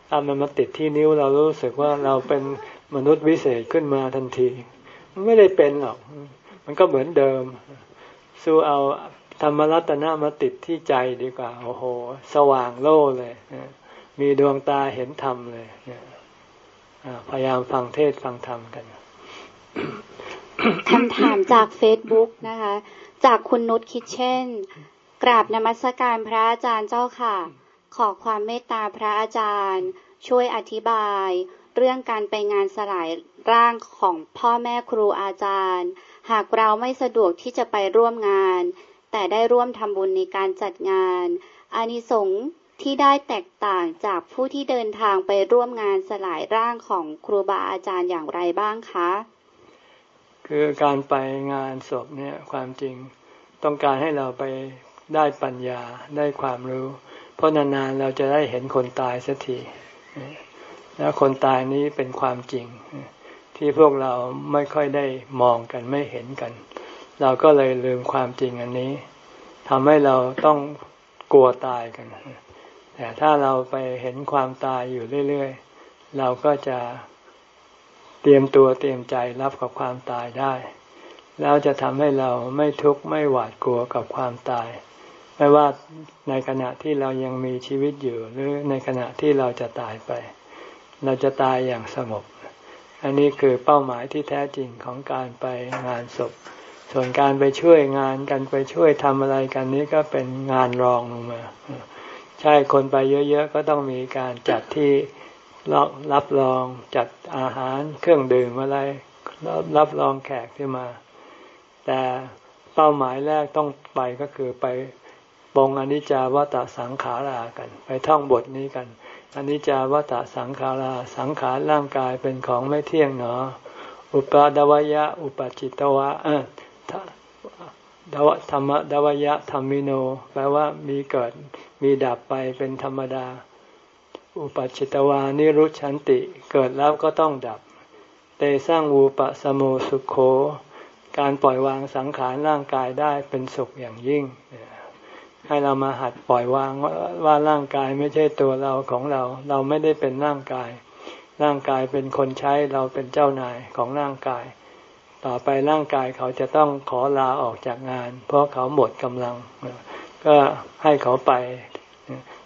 ถ้ามันมาติดที่นิ้วเรารู้สึกว่าเราเป็นมนุษย์วิเศษขึ้นมาทันทีไม่ได้เป็นหรอก มันก็เหมือนเดิม สู้เอาธรรมรัตนะมาติดที่ใจดีกว่า โอ้โห สว่างโล่เลย มีดวงตาเห็นธรรมเลยพยายามฟังเทศฟังธรรมกันคำถามจากเฟซบุ๊กนะคะ จากคุณนุชคิดเช่น กราบนมัสการพระอาจารย์เจ้าค่ะ ขอความเมตตาพระอาจารย์ ช่วยอธิบาย เรื่องการไปงานสลายร่างของพ่อแม่ครูอาจารย์ หากเราไม่สะดวกที่จะไปร่วมงาน แต่ได้ร่วมทำบุญในการจัดงานอานิสงส์ที่ได้แตกต่างจากผู้ที่เดินทางไปร่วมงานสลายร่างของครูบาอาจารย์อย่างไรบ้างคะ คือการไปงานศพเนี่ยความจริงต้องการให้เราไปได้ปัญญาได้ความรู้ เพราะนานๆเราจะได้เห็นคนตายสักทีแล้วคนตายนี้เป็นความจริง ที่พวกเราไม่ค่อยได้มองกันไม่เห็นกัน เราก็เลยลืมความจริงอันนี้ทำให้เราต้องกลัวตายกัน แต่ถ้าเราไปเห็นความตายอยู่เรื่อย ๆ เราก็จะ เตรียมตัวเตรียมใจรับกับความตายได้ แล้วจะทำให้เราไม่ทุกข์ไม่หวาดกลัวกับความตาย ไม่ว่าในขณะที่เรายังมีชีวิตอยู่หรือในขณะที่เราจะตายไป เราจะตายอย่างสงบ อันนี้คือเป้าหมายที่แท้จริงของการไปงานศพ ส่วนการไปช่วยงานกันไปช่วยทำอะไรกันนี้ก็เป็นงานรองลงมา ใช่คนไปเยอะๆก็ต้องมีการจัดที่ รับรองจัดอาหารเครื่องดื่มอะไร รับรองแขกที่มา แต่เป้าหมายแรกต้องไปก็คือไปบงอนิจจาวัตสังขารากัน ไปท่องบทนี้กันอนิจจาวัตสังขาราสังขารร่างกายเป็นของไม่เที่ยงหนอ อุปาดวยะ อุปจิตวะเออดวธรรมดวยะธรรมิโน แปลว่ามีเกิดมีดับไปเป็นธรรมดา อุปจิตวานิรุชันติเกิดแล้วก็ต้องดับ เตสร้างวูปสโมสุขโข การปล่อยวางสังขารร่างกายได้เป็นสุขอย่างยิ่ง ให้เรามาหัดปล่อยวางว่าร่างกายไม่ใช่ตัวเราของเรา เราไม่ได้เป็นร่างกาย ร่างกายเป็นคนใช้เราเป็นเจ้านายของร่างกาย ต่อไปร่างกายเขาจะต้องขอลาออกจากงาน เพราะเขาหมดกำลัง ก็ให้เขาไป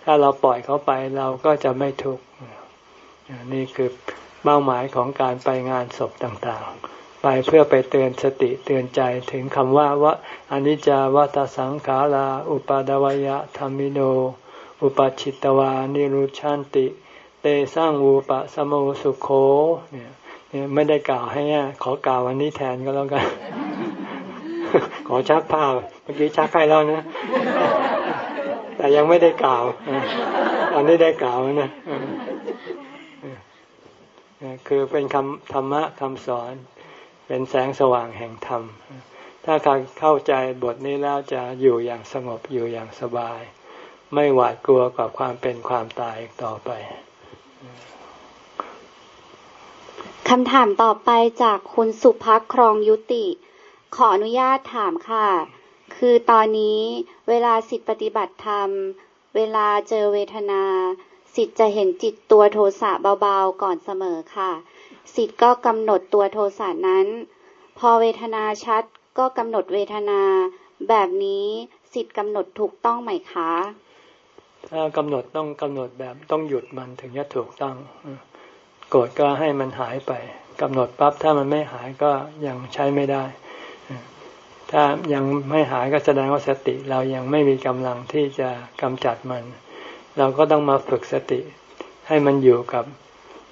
ถ้าเราปล่อยเขาไปเราก็จะไม่ทุกข์นี่คือเป้าหมายของการไปงานศพต่างๆ ไปเพื่อไปเตือนสติเตือนใจถึงคำว่าว่าอนิจจาวัตสังขารา อุปาดวยะธรรมิโน อุปชิตวานิรุชันติ เตสร้างอุปสมโมสุโขเนี่ยไม่ได้กล่าวให้ขอกล่าววันนี้แทนก็แล้วกัน ขอชักผ้าเมื่อกี้ชักให้แล้วนะ แต่ยังไม่ได้กล่าวตอนนี้ได้กล่าวนะคือเป็นคำธรรมะคำสอน เป็นแสงสว่างแห่งธรรม ถ้าใครเข้าใจบทนี้แล้วจะอยู่อย่างสงบอยู่อย่างสบาย ไม่หวาดกลัวกับความเป็นความตายต่อไปคำถามต่อไปจากคุณสุภักครองยุติ ขออนุญาตถามค่ะ คือตอนนี้เวลาสิทธิปฏิบัติธรรม เวลาเจอเวทนา สิทธิ์จะเห็นจิตตัวโทสะเบาๆก่อนเสมอค่ะ สิทธิ์ก็กำหนดตัวโทสะนั้น พอเวทนาชัดก็กำหนดเวทนา แบบนี้สิทธิ์กำหนดถูกต้องไหมคะ ถ้ากำหนดต้องกำหนดแบบต้องหยุดมันถึงจะถูกต้องโกรธก็ให้มันหายไปกำหนดปั๊บถ้ามันไม่หายก็ยังใช้ไม่ได้ ถ้ายังไม่หายก็แสดงว่าสติเรายังไม่มีกำลังที่จะกำจัดมัน เราก็ต้องมาฝึกสติ ให้มันอยู่กับ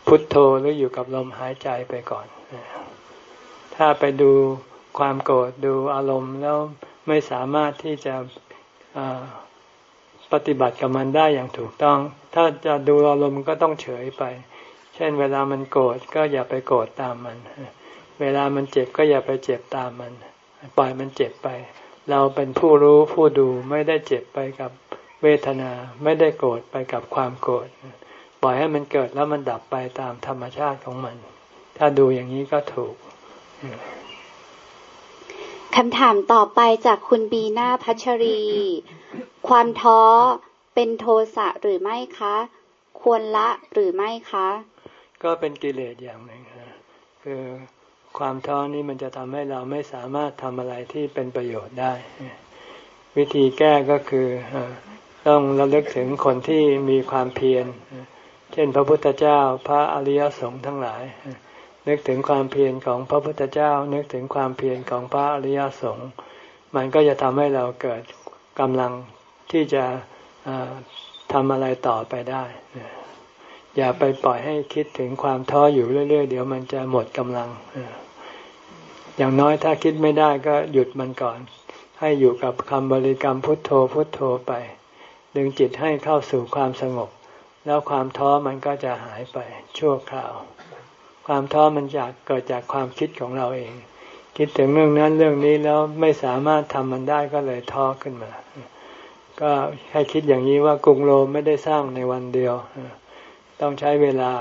พุทโธหรืออยู่กับลมหายใจไปก่อน ถ้าไปดูความโกรธดูอารมณ์แล้วไม่สามารถที่จะปฏิบัติกับมันได้อย่างถูกต้อง ถ้าจะดูอารมณ์ก็ต้องเฉยไป เช่น เวลามันโกรธก็อย่าไปโกรธตามมัน เวลามันเจ็บก็อย่าไปเจ็บตามมัน ปล่อยมันเจ็บไป เราเป็นผู้รู้ผู้ดูไม่ได้เจ็บไปกับเวทนาไม่ได้โกรธไปกับความโกรธปล่อยให้มันเกิดแล้วมันดับไปตามธรรมชาติของมัน ถ้าดูอย่างนี้ก็ถูกคำถามต่อไปจากคุณบีนาพัชรี ความท้อเป็นโทสะหรือไม่คะ ควรละหรือไม่คะ ก็เป็นกิเลสอย่างหนึ่งคือ ความท้อนี้มันจะทำให้เราไม่สามารถทำอะไรที่เป็นประโยชน์ได้ วิธีแก้ก็คือต้องระลึกถึงคนที่มีความเพียร เช่นพระพุทธเจ้าพระอริยสงฆ์ทั้งหลาย นึกถึงความเพียรของพระพุทธเจ้า นึกถึงความเพียรของพระอริยสงฆ์ มันก็จะทำให้เราเกิดกำลังที่จะทำอะไรต่อไปได้ อย่าไปปล่อยให้คิดถึงความท้ออยู่เรื่อย ๆ เดี๋ยวมันจะหมดกำลังอย่างน้อยถ้าคิดไม่ได้ก็หยุดมันก่อน ให้อยู่กับคำบริกรรมพุทโธพุทโธไป ดึงจิตให้เข้าสู่ความสงบ แล้วความท้อมันก็จะหายไปชั่วคราว ความท้อมันจากเกิดจากความคิดของเราเอง คิดถึงเรื่องนั้นเรื่องนี้แล้วไม่สามารถทำมันได้ก็เลยท้อขึ้นมา ก็ให้คิดอย่างนี้ว่ากรุงโรมไม่ได้สร้างในวันเดียว ต้องใช้เวลา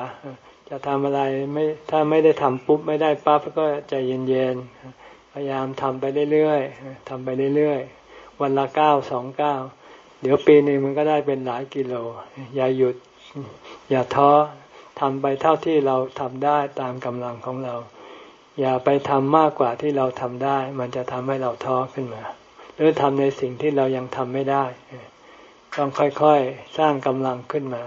จะทำอะไรไม่ถ้าไม่ได้ทำปุ๊บไม่ได้ปั๊บก็ใจเย็นๆพยายามทำไปเรื่อยๆทำไปเรื่อยๆวันละเก้าสองเก้าเดี๋ยวปีหนึ่งมันก็ได้เป็นหลายกิโล อย่าหยุด อย่าท้อทำไปเท่าที่เราทำได้ตามกำลังของเรา อย่าไปทำมากกว่าที่เราทำได้ มันจะทำให้เราท้อขึ้นมา หรือทำในสิ่งที่เรายังทำไม่ได้ ต้องค่อยๆ สร้างกำลังขึ้นมา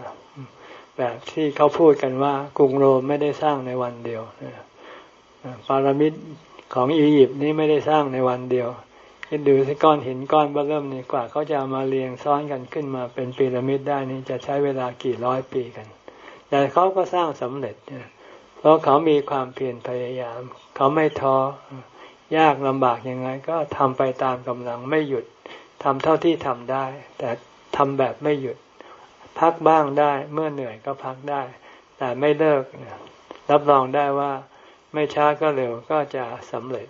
แบบที่เขาพูดกันว่ากรุงโรมไม่ได้สร้างในวันเดียวปารามิดของอียิปต์นี้ไม่ได้สร้างในวันเดียวคิดดูสิก้อนหินก้อนเบื้เริ่มนี่กว่าเขาจะามาเรียงซ้อนกันขึ้นมาเป็นพีระมิดได้นี่จะใช้เวลากี่ร้อยปีกัน แต่เขาก็สร้างสำเร็จเพราะเขามีความเพียรพยายาม เขาไม่ท้อยากลำบากยังไง ก็ทำไปตามกำลังไม่หยุดทำเท่าที่ทำได้ แต่ทำแบบไม่หยุด พักบ้างได้เมื่อเหนื่อยก็พักได้ แต่ไม่เลิกรับรองได้ว่าไม่ช้าก็เร็วก็จะสำเร็จ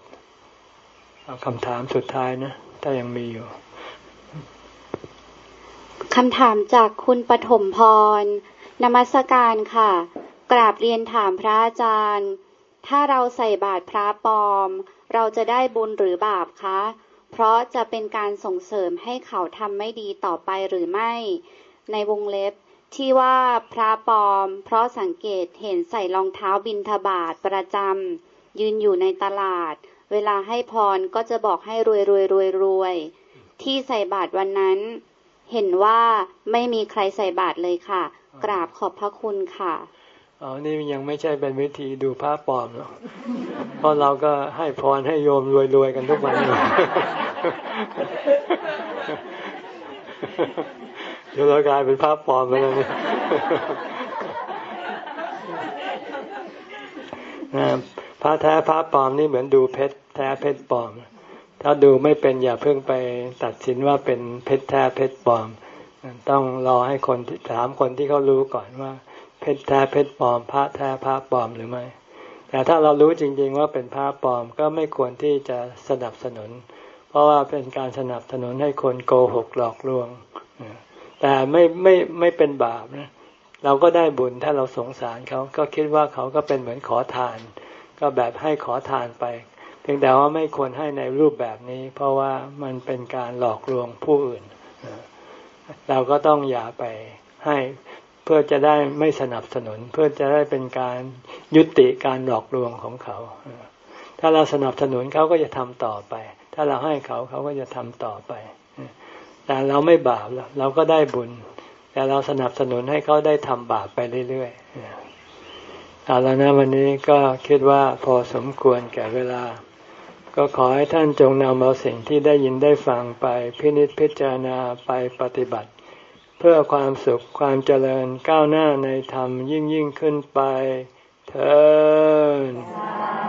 เอาคำถามสุดท้ายนะ ถ้ายังมีอยู่คำถามจากคุณปฐมพรนมัสการค่ะ กราบเรียนถามพระอาจารย์ ถ้าเราใส่บาตรพระปลอม เราจะได้บุญหรือบาปคะ เพราะจะเป็นการส่งเสริมให้เขาทำไม่ดีต่อไปหรือไม่ ในวงเล็บที่ว่าพระปลอม เพราะสังเกตเห็นใส่รองเท้าบินทบาทประจำยืนอยู่ในตลาด เวลาให้พรก็จะบอกให้รวยรวยรวยรวยที่ใส่บาทวันนั้น เห็นว่าไม่มีใครใส่บาทเลยค่ะ กราบขอบพระคุณค่ะอ๋อนี่ยังไม่ใช่เป็นวิธีดูพระปลอมหรอกเพราะเราก็ให้พรให้โยมรวยรวยกันทุกวันเดี๋ยวเรากลายเป็นภาพปลอมไปแล้วเนี่ยพระแท้พระปลอมนี่เหมือนดูเพชรแท้เพชรปลอม ถ้าดูไม่เป็นอย่าเพิ่งไปตัดสินว่าเป็นเพชรแท้เพชรปลอม ต้องรอให้คนถามคนที่เขารู้ก่อนว่า เพชรแท้เพชรปลอม พระแท้พระปลอมหรือไม่ แต่ถ้าเรารู้จริง ๆ ว่าเป็นพระปลอมก็ไม่ควรที่จะสนับสนุน เพราะว่าเป็นการสนับสนุนให้คนโกหกหลอกลวง แต่ไม่ไม่ไม่เป็นบาปนะเราก็ได้บุญถ้าเราสงสารเขาก็คิดว่าเขาก็เป็นเหมือนขอทาน ก็แบบให้ขอทานไป เพียงแต่ว่าไม่ควรให้ในรูปแบบนี้ เพราะว่ามันเป็นการหลอกลวงผู้อื่น เราก็ต้องอย่าไปให้เพื่อจะได้ไม่สนับสนุน เพื่อจะได้เป็นการยุติการหลอกลวงของเขา ถ้าเราสนับสนุนเขาก็จะทำต่อไป ถ้าเราให้เขาเขาก็จะทำต่อไป แต่เราไม่บาปเราก็ได้บุญ แต่เราสนับสนุนให้เขาได้ทำบาปไปเรื่อยๆเอาแล้วนะวันนี้ก็คิดว่าพอสมควรแก่เวลา ก็ขอให้ท่านจงนำเอาสิ่งที่ได้ยินได้ฟังไปพินิจพิจารณาไปปฏิบัติ เพื่อความสุขความเจริญก้าวหน้าในธรรมยิ่งยิ่งขึ้นไปเถิด